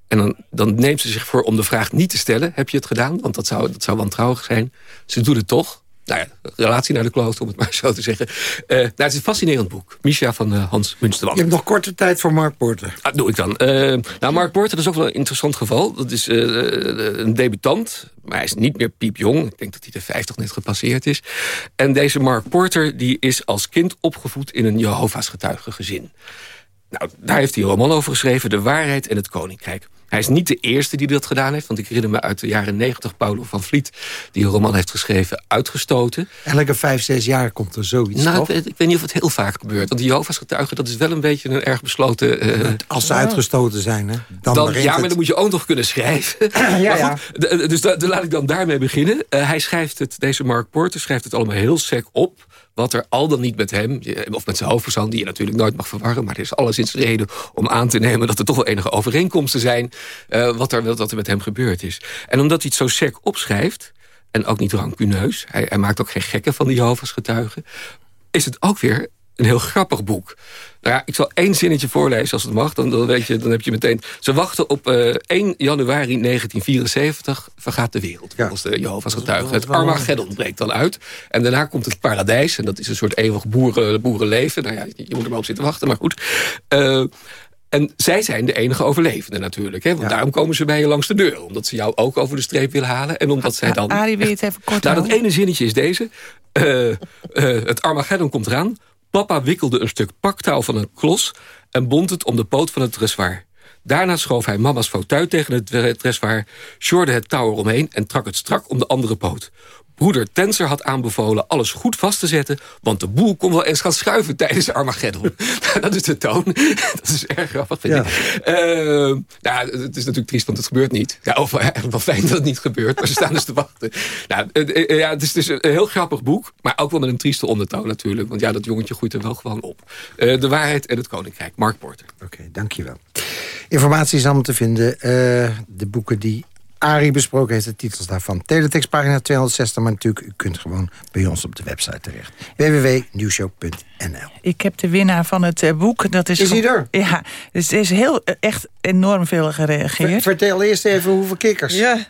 En dan, dan neemt ze zich voor om de vraag niet te stellen... heb je het gedaan? Want dat zou, dat zou wantrouwig zijn. Ze doet het toch nou ja, relatie naar de klooster, om het maar zo te zeggen. Uh, nou, het is een fascinerend boek. Misha van uh, Hans Munsterman. Je hebt nog korte tijd voor Mark Porter. Ah, doe ik dan. Uh, nou, Mark Porter is ook wel een interessant geval. Dat is een debutant, maar hij is niet meer piepjong. Ik denk dat hij de 50 net gepasseerd is. En deze Mark Porter die is als kind opgevoed in een Jehovah's getuigengezin. Nou, daar heeft hij een roman over geschreven, De Waarheid en het Koninkrijk. Hij is niet de eerste die dat gedaan heeft. Want ik herinner me uit de jaren negentig... Paulo van Vliet, die een roman heeft geschreven, uitgestoten. Elke vijf, zes jaar komt er zoiets, nou, ik weet, ik weet, niet of het heel vaak gebeurt. Want die Jehovah's getuigen, dat is wel een beetje een erg besloten... Uh, Als ze uitgestoten zijn, hè? Dan, dan ja, maar dan moet je ook nog kunnen schrijven. ja, goed, ja. Dus da, laat ik dan daarmee beginnen. Uh, hij schrijft het, deze Mark Porter schrijft het allemaal heel sec op wat er al dan niet met hem, of met zijn hoofdpersoon... die je natuurlijk nooit mag verwarren... maar er is alleszins reden om aan te nemen... dat er toch wel enige overeenkomsten zijn... Uh, wat, er, wat er met hem gebeurd is. En omdat hij het zo sec opschrijft... en ook niet rancuneus... hij, hij maakt ook geen gekken van die Jehovah's is het ook weer een heel grappig boek. Nou ja, ik zal één zinnetje voorlezen als het mag. Dan, dan, weet je, dan heb je meteen... Ze wachten op uh, 1 januari 1974 vergaat de wereld. Ja. Volgens de Jehovah's getuigen. Het Armageddon breekt dan uit. En daarna komt het paradijs. En dat is een soort eeuwig boeren, boerenleven. Nou ja, je moet er maar op zitten wachten, maar goed. Uh, en zij zijn de enige overlevenden natuurlijk. Hè? Want ja. daarom komen ze bij je langs de deur. Omdat ze jou ook over de streep willen halen. En omdat zij dan... Arie, wil je het even kort Nou, dat ene zinnetje is deze. Uh, het Armageddon komt eraan. Papa wikkelde een stuk paktouw van een klos... en bond het om de poot van het dressoir. Daarna schoof hij mama's fauteuil tegen het dressoir... sjorde het touw eromheen en trak het strak om de andere poot. Broeder Tenser had aanbevolen alles goed vast te zetten... want de boel kon wel eens gaan schuiven tijdens Armageddon. dat is de toon. dat is erg grappig, vind ja. ik. Uh, nou, het is natuurlijk triest, want het gebeurt niet. Ja, of eigenlijk wel fijn dat het niet gebeurt, maar ze staan dus te wachten. Nou, uh, ja, het is dus een heel grappig boek, maar ook wel met een trieste ondertoon natuurlijk. Want ja, dat jongetje groeit er wel gewoon op. Uh, de Waarheid en het Koninkrijk, Mark Porter. Oké, okay, dankjewel. Informatie is allemaal te vinden. de boeken die Arie besproken heeft de titels daarvan. Teletext pagina 260, maar natuurlijk, u kunt gewoon bij ons op de website terecht. www.nieuwshow.nl Ik heb de winnaar van het uh, boek. Dat is, is hij er? Ja, dus er is heel, uh, echt enorm veel gereageerd. Ver, vertel eerst even hoeveel kikkers. Ja.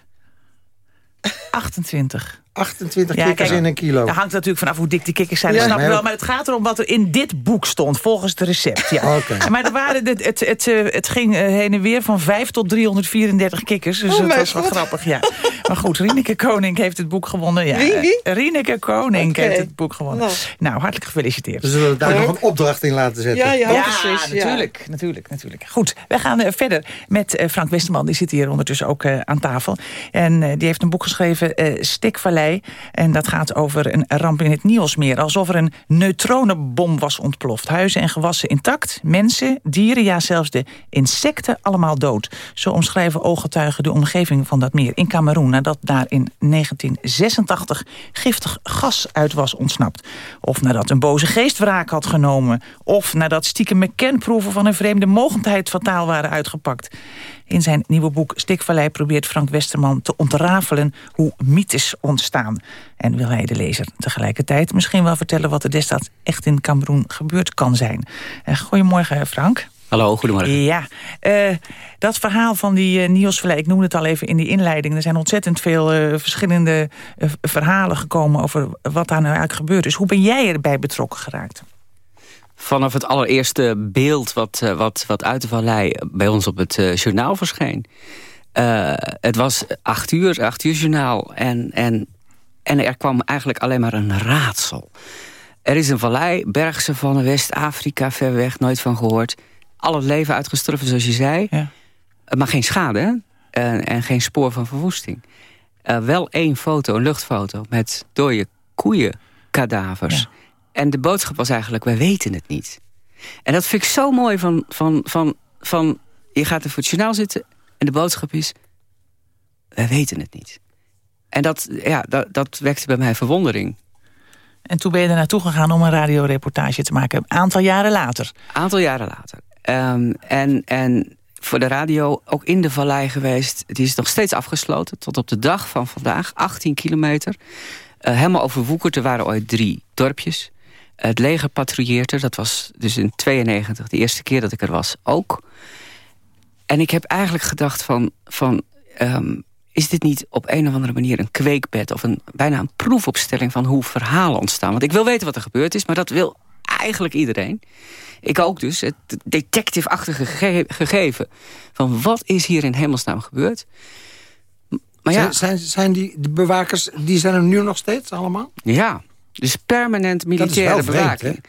28. 28 ja, kikkers in een kilo. Dat hangt natuurlijk vanaf hoe dik die kikkers zijn. Ja, dat snap ik wel. Maar het gaat erom wat er in dit boek stond. Volgens het recept. Ja. Okay. Maar er waren, het, het, het, eh, het, ging eh, heen en weer van 5 tot 334 kikkers. Dus oh, dat was wel grappig. Ja. Maar goed, Rieneke Koning heeft het boek gewonnen. Ja. Wie? Rieneke Koning okay. heeft het boek gewonnen. Nou, nou hartelijk gefeliciteerd. Dus we zullen daar nog een opdracht in laten zetten. Ja, ja, ja precies. Natuurlijk, natuurlijk, natuurlijk. Goed, wij gaan uh, verder met uh, Frank Westerman. Die zit hier ondertussen ook uh, aan tafel. En die heeft een boek geschreven, Stikvallei. En dat gaat over een ramp in het Nielsmeer. Alsof er een neutronenbom was ontploft. Huizen en gewassen intact. Mensen, dieren, ja zelfs de insecten allemaal dood. Zo omschrijven ooggetuigen de omgeving van dat meer in Cameroen... nadat daar in 1986 giftig gas uit was ontsnapt. Of nadat een boze geest wraak had genomen. Of nadat stiekem McCann-proeven van een vreemde mogendheid fataal waren uitgepakt. In zijn nieuwe boek Stikvallei probeert Frank Westerman te ontrafelen hoe mythes ontstaan. En wil hij de lezer tegelijkertijd misschien wel vertellen wat er destijds echt in Cameroen gebeurd kan zijn. Uh, goedemorgen Frank. Hallo, goedemorgen. Ja, uh, dat verhaal van die uh, Niels ik noemde het al even in die inleiding. Er zijn ontzettend veel uh, verschillende verhalen gekomen over wat daar nou eigenlijk gebeurd is. Hoe ben jij erbij betrokken geraakt? vanaf het allereerste beeld wat, wat, wat uit de vallei bij ons op het journaal verscheen. Het was acht uur, acht uur journaal. En, en, en er kwam eigenlijk alleen maar een raadsel. Er is een vallei, Bergse van West-Afrika, ver weg, nooit van gehoord. Al het leven uitgestorven, zoals je zei. Ja. Maar geen schade, hè? en geen spoor van verwoesting. wel één foto, een luchtfoto, met dode koeienkadavers. En de boodschap was eigenlijk, wij weten het niet. En dat vind ik zo mooi van, van, van, van je gaat er voor het journaal zitten... en de boodschap is, wij weten het niet. En dat, ja, dat, dat wekte bij mij verwondering. En toen ben je er naartoe gegaan om een radioreportage te maken. Een aantal jaren later. aantal jaren later. Um, en, en voor de radio ook in de vallei geweest. Het is nog steeds afgesloten tot op de dag van vandaag. 18 kilometer. Uh, helemaal overwoekerd. Er waren ooit drie dorpjes. Het leger patrouilleert er. Dat was dus in 92 de eerste keer dat ik er was ook. En ik heb eigenlijk gedacht van... van um, is dit niet op een of andere manier een kweekbed... of een, bijna een proefopstelling van hoe verhalen ontstaan? Want ik wil weten wat er gebeurd is, maar dat wil eigenlijk iedereen. Ik ook dus, het detective-achtige gegeven... van wat is hier in hemelsnaam gebeurd... Maar ja. Zijn, zijn die de bewakers, die zijn er nu nog steeds allemaal? Ja, dus permanent militaire bewaking.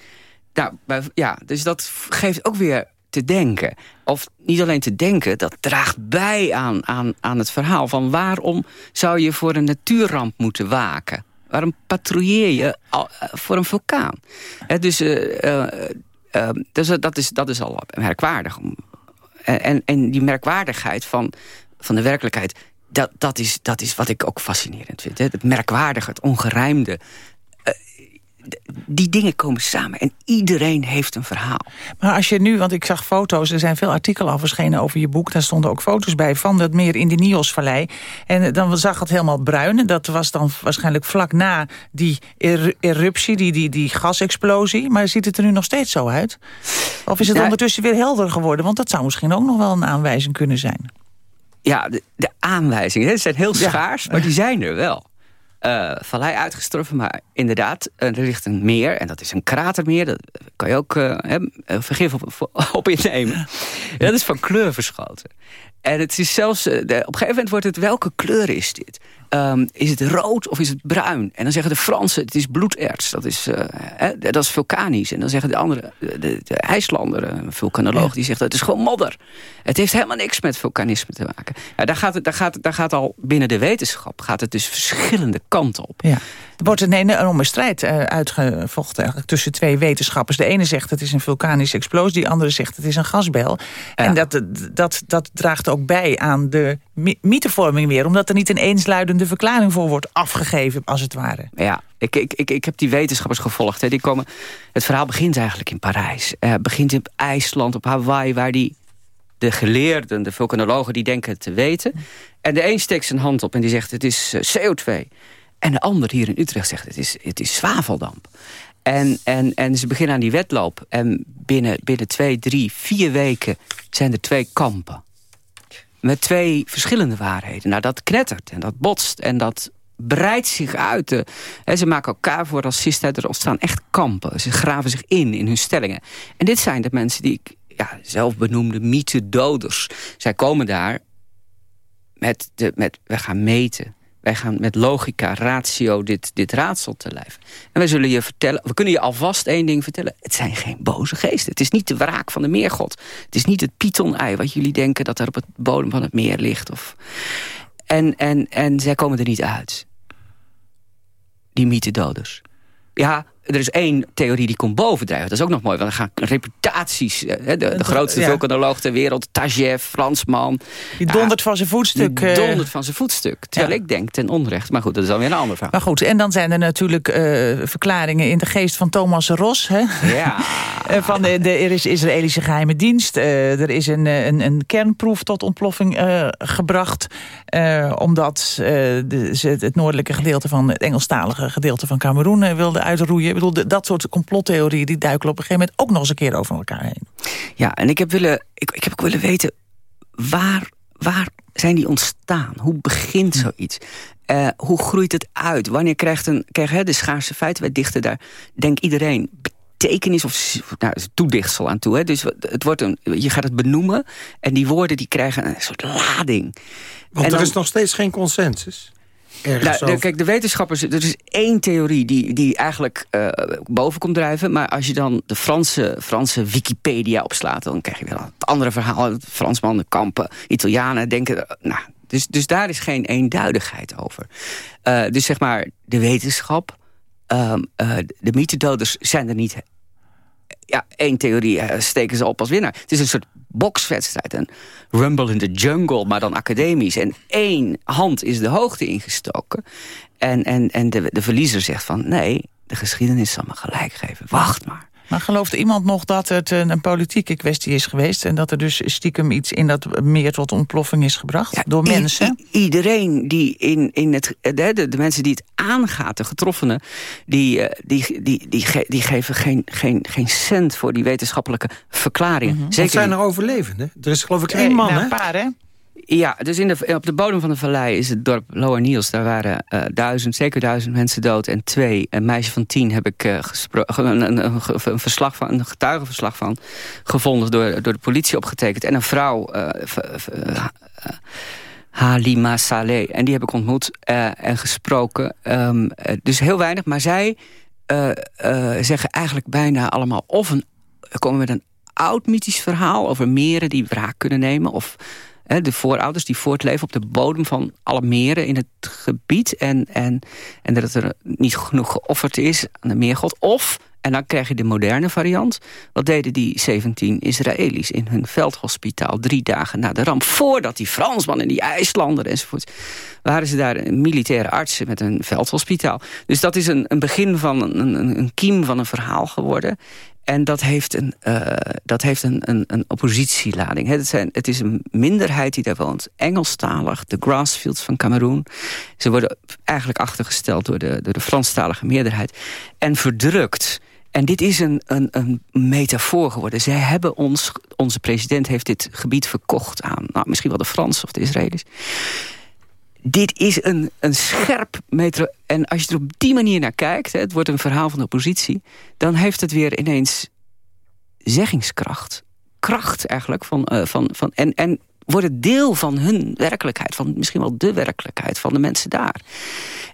Nou, ja, dus dat geeft ook weer te denken. Of niet alleen te denken, dat draagt bij aan, aan, aan het verhaal... van waarom zou je voor een natuurramp moeten waken? Waarom patrouilleer je eh, voor een vulkaan? dus, uh, uh, dus dat, is, dat is al merkwaardig. En, en die merkwaardigheid van, van de werkelijkheid... Dat, dat, is, dat is wat ik ook fascinerend vind. Hè? Het merkwaardige, het ongerijmde die dingen komen samen en iedereen heeft een verhaal. Maar als je nu, want ik zag foto's, er zijn veel artikelen al verschenen over je boek. Daar stonden ook foto's bij van dat meer in de Niosvallei. En dan zag het helemaal bruin. Dat was dan waarschijnlijk vlak na die eruptie, die, die, die gasexplosie. Maar ziet het er nu nog steeds zo uit? Of is het ondertussen weer helder geworden? Want dat zou misschien ook nog wel een aanwijzing kunnen zijn. Ja, de, de aanwijzingen zijn heel schaars, maar die zijn er wel uh, vallei uitgestorven. Maar inderdaad, er ligt een meer. En dat is een kratermeer. Dat kan je ook uh, vergif op, op innemen. dat is van kleur verschoten. En het is zelfs, op een gegeven moment wordt het, welke kleur is dit? Um, is het rood of is het bruin? En dan zeggen de Fransen, het is bloederts. Dat is, uh, dat is vulkanisch. En dan zeggen de andere, de, de IJslander, een vulkanoloog, die zegt dat het is gewoon modder. Het heeft helemaal niks met vulkanisme te maken. Ja, daar, gaat het, daar, gaat, daar gaat al binnen de wetenschap gaat het dus verschillende kanten op. Ja. Er wordt een enorme strijd uh, uitgevochten eigenlijk, tussen twee wetenschappers. De ene zegt het is een vulkanische explosie, de andere zegt het is een gasbel. En dat, dat, dat draagt ook bij aan de mythevorming weer. Omdat er niet een eensluidende verklaring voor wordt afgegeven, als het ware. Ja, ik, ik, ik, ik heb die wetenschappers gevolgd. Hè. Die komen, het verhaal begint eigenlijk in Parijs. Uh, begint in IJsland, op Hawaii, waar die de geleerden, de vulkanologen, die denken te weten. En de een steekt zijn hand op en die zegt het is eh, CO2. En de ander hier in Utrecht zegt het is, het is zwaveldamp. En, en, en ze beginnen aan die wedloop. En binnen, binnen twee, drie, vier weken zijn er twee kampen. Met twee verschillende waarheden. Nou, dat knettert en dat botst en dat breidt zich uit. ze maken elkaar voor racisten. Er ontstaan echt kampen. Ze graven zich in, in hun stellingen. En dit zijn de mensen die ik ja, zelf benoemde mythe-doders. Zij komen daar met, de, met... We gaan meten. Wij gaan met logica, ratio dit, dit raadsel te lijf. En wij zullen je vertellen, we kunnen je alvast één ding vertellen. Het zijn geen boze geesten. Het is niet de wraak van de meergod. Het is niet het python-ei wat jullie denken dat er op het bodem van het meer ligt. Of... En, en, en zij komen er niet uit. Die mythe-doders. Ja, er is één theorie die komt bovendrijven. Dat is ook nog mooi, want dan gaan reputaties... Eh, de, de grootste ja. vulkanoloog ter wereld, Tajev, Fransman... Die dondert van zijn voetstuk. Die eh. dondert van zijn voetstuk. Terwijl ik denk ten onrecht. Maar goed, dat is dan weer een ander verhaal. Maar goed, en dan zijn er natuurlijk uh, verklaringen in de geest van Thomas Ros. Hè? Ja. van de, de, er is Israëlische geheime dienst. Uh, er is een, een, een kernproef tot ontploffing gebracht. omdat de, ze het noordelijke gedeelte van... het Engelstalige gedeelte van Cameroen wilden uitroeien bedoel, dat soort complottheorieën... die duiken op een gegeven moment ook nog eens een keer over elkaar heen. Ja, en ik heb, willen, ik, ik heb ook willen weten... waar, waar zijn die ontstaan? Hoe begint hm. zoiets? Uh, hoe groeit het uit? Wanneer krijgt een, krijgen de schaarse feiten, wij dichten daar... denk iedereen betekenis of nou, toedichtsel aan toe. Hè? Dus het wordt een, je gaat het benoemen en die woorden die krijgen een soort lading. Want er is nog steeds geen consensus. Nou, de, kijk, de wetenschappers, er is één theorie die, die eigenlijk uh, boven komt drijven. Maar als je dan de Franse, Franse Wikipedia opslaat... dan krijg je weer het andere verhaal. Fransmannen, kampen, Italianen denken... Nou, Dus, dus daar is geen eenduidigheid over. Uh, dus zeg maar, de wetenschap, um, uh, de mythedoders zijn er niet... Ja, één theorie uh, steken ze op als winnaar. Het is een soort bokswedstrijd, een rumble in the jungle, maar dan academisch. En één hand is de hoogte ingestoken. En, en, en de, de verliezer zegt van, nee, de geschiedenis zal me gelijk geven. Wacht maar. Maar gelooft iemand nog dat het een, een, politieke kwestie is geweest... en dat er dus stiekem iets in dat meer tot ontploffing is gebracht door mensen? iedereen die in, in het... De, de, de, mensen die het aangaat, de getroffenen... die, eh, die, die, die, die geven geen, geen, geen cent voor die wetenschappelijke verklaringen. Mm -hmm. Zeker zijn er overlevenden? Er is geloof ik één man, nou, Een paar, hè? Ja, dus in de, op de bodem van de vallei is het dorp Lower Niels. Daar waren uh, duizend, zeker duizend mensen dood. En twee, een meisje van tien heb ik uh, een, een, verslag van, een getuigenverslag van gevonden. Door, door de politie opgetekend. En een vrouw, uh, Halima Saleh. En die heb ik ontmoet en gesproken. Um, dus heel weinig, maar zij zeggen eigenlijk bijna allemaal... of een, komen met een oud mythisch verhaal over meren die wraak kunnen nemen... of de voorouders die voortleven op de bodem van alle meren in het gebied. En, en, en dat er niet genoeg geofferd is aan de meergod. Of, en dan krijg je de moderne variant. Wat deden die 17 Israëli's in hun veldhospitaal drie dagen na de ramp? Voordat die Fransman en die IJslander enzovoort... waren ze daar militaire artsen met een veldhospitaal. Dus dat is een, een begin van een, een, een kiem van een verhaal geworden. En dat heeft een, uh, dat heeft een, een, een oppositielading. Het, zijn, het is een minderheid die daar woont. Engelstalig, de grassfields van Cameroen. Ze worden eigenlijk achtergesteld door de, door de Franstalige meerderheid. En verdrukt. En dit is een, een, een metafoor geworden. Zij hebben ons, onze president heeft dit gebied verkocht aan... Nou, misschien wel de Fransen of de Israëli's dit is een, een scherp metro... En als je er op die manier naar kijkt... Hè, het wordt een verhaal van de oppositie... dan heeft het weer ineens zeggingskracht. Kracht eigenlijk. Van, uh, van, van, en, en wordt het deel van hun werkelijkheid. Van misschien wel de werkelijkheid van de mensen daar.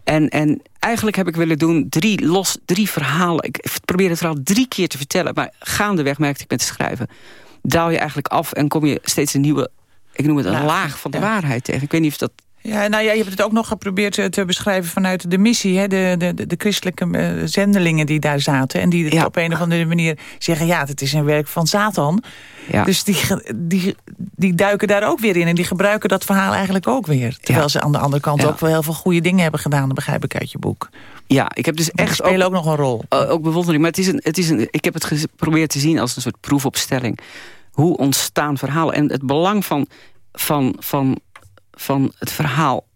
En, en eigenlijk heb ik willen doen drie, los, drie verhalen. Ik probeer het verhaal drie keer te vertellen. Maar gaandeweg merkte ik met het schrijven... daal je eigenlijk af en kom je steeds een nieuwe... ik noem het een laag van de waarheid tegen. Ik weet niet of dat ja, nou ja, je hebt het ook nog geprobeerd te, te beschrijven vanuit de missie. Hè? De, de, de christelijke uh, zendelingen die daar zaten. En die ja. op een of andere manier zeggen... ja, het is een werk van Satan. Ja. Dus die, die, die duiken daar ook weer in. En die gebruiken dat verhaal eigenlijk ook weer. Terwijl ze aan de andere kant ook wel heel veel goede dingen hebben gedaan. Dat begrijp ik uit je boek. Ja, ik heb dus echt spelen ook, ook, nog een rol. Uh, ook bewondering. Maar het is een, het is een, ik heb het geprobeerd te zien als een soort proefopstelling. Hoe ontstaan verhalen. En het belang van, van, van van het verhaal.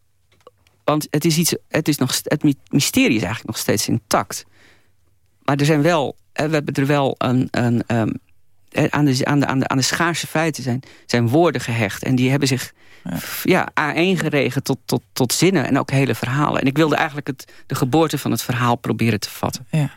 Want het, is iets, het, is nog, het mysterie is eigenlijk nog steeds intact. Maar er zijn wel, we hebben er wel een, een, um, aan, de, aan, de, aan, de, aan de schaarse feiten zijn, zijn woorden gehecht. En die hebben zich ja. ja geregen tot, tot, tot zinnen en ook hele verhalen. En ik wilde eigenlijk het, de geboorte van het verhaal proberen te vatten. Ja.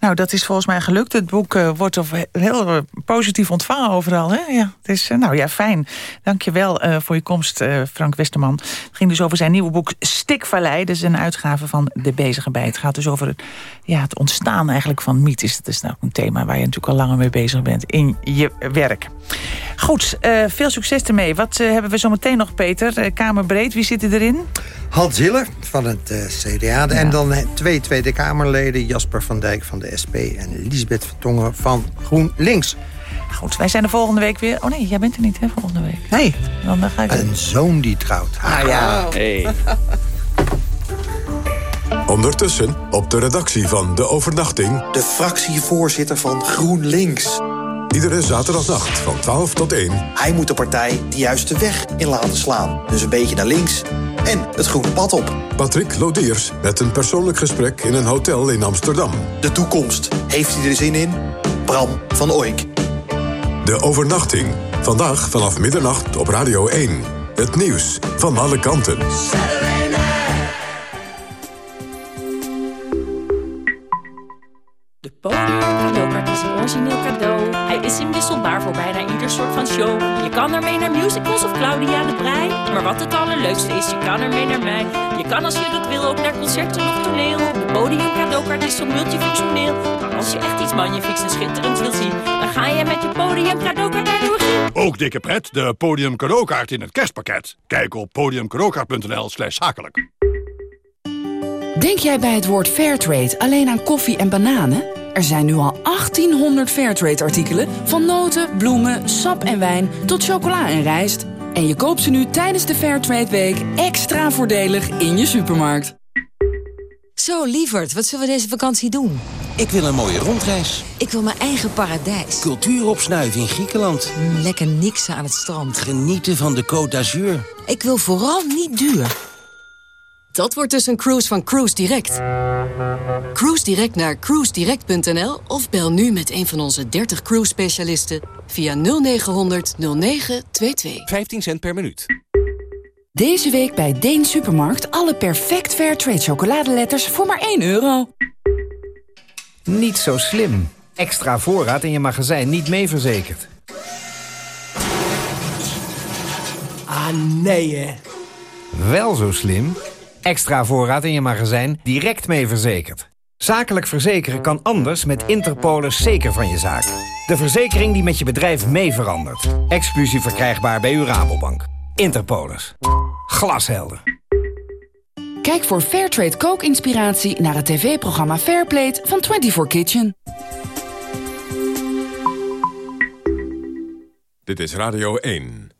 Nou, dat is volgens mij gelukt. Het boek uh, wordt heel uh, positief ontvangen overal. Hè? Ja, het is, uh, nou ja, fijn. Dank je wel voor je komst, Frank Westerman. Het ging dus over zijn nieuwe boek Stikvallei. Dat is een uitgave van De Bezige Bij. Het gaat dus over het, ja, het ontstaan eigenlijk van mythes. Dat is nou een thema waar je natuurlijk al langer mee bezig bent in je werk. Goed, veel succes ermee. Wat hebben we zo meteen nog, Peter? Kamerbreed, wie zit erin? Hans Hiller van het CDA. Ja. En dan twee Tweede Kamerleden. Jasper van Dijk van de SP en Lisbeth Vertongen van GroenLinks. Goed, wij zijn de volgende week weer... Oh nee, jij bent er niet, hè, volgende week? Nee. Dan, dan ga ik... Een zoon die trouwt. Ah ja. Hey. Ondertussen op de redactie van De Overnachting... de fractievoorzitter van GroenLinks... Iedere zaterdagnacht van 12 tot 1. Hij moet de partij de juiste weg in laten slaan. Dus een beetje naar links en het groene pad op. Patrick Lodiers met een persoonlijk gesprek in een hotel in Amsterdam. De toekomst. Heeft hij er zin in? Bram van Oijk. De overnachting. Vandaag vanaf middernacht op Radio 1. Het nieuws van alle kanten. De podium cadeaukaart is een origineel cadeau. Hij is inwisselbaar voor bijna ieder soort van show. Je kan ermee naar musicals of Claudia de Brij. Maar wat het allerleukste is, je kan ermee naar mij. Je kan als je dat wil ook naar concerten of toneel. De podium cadeaukaart is zo multifunctioneel. Maar als je echt iets magnifieks en schitterends wilt zien... dan ga je met je podium cadeaukaart naar de Ook dikke pret, de podium cadeaukaart in het kerstpakket. Kijk op podiumcadeaukaart.nl slash zakelijk. Denk jij bij het woord Fairtrade alleen aan koffie en bananen? Er zijn nu al 1800 Fairtrade-artikelen... van noten, bloemen, sap en wijn tot chocola en rijst. En je koopt ze nu tijdens de Fairtrade Week extra voordelig in je supermarkt. Zo, lieverd, wat zullen we deze vakantie doen? Ik wil een mooie rondreis. Ik wil mijn eigen paradijs. Cultuur opsnuiven in Griekenland. Mm, lekker niksen aan het strand. Genieten van de Côte d'Azur. Ik wil vooral niet duur. Dat wordt dus een cruise van Cruise Direct. Cruise Direct naar cruisedirect.nl of bel nu met een van onze 30 cruise specialisten via 0900 0922. 15 cent per minuut. Deze week bij Deen Supermarkt alle perfect fair trade chocoladeletters voor maar 1 euro. Niet zo slim. Extra voorraad in je magazijn niet mee verzekerd. Ah, nee hè. Wel zo slim. Extra voorraad in je magazijn direct mee verzekerd. Zakelijk verzekeren kan anders met Interpolis zeker van je zaak. De verzekering die met je bedrijf mee verandert. Exclusief verkrijgbaar bij uw Rabobank. Interpolis. Glashelder. Kijk voor Fairtrade kookinspiratie naar het tv-programma Fairplate van 24 Kitchen. Dit is Radio 1.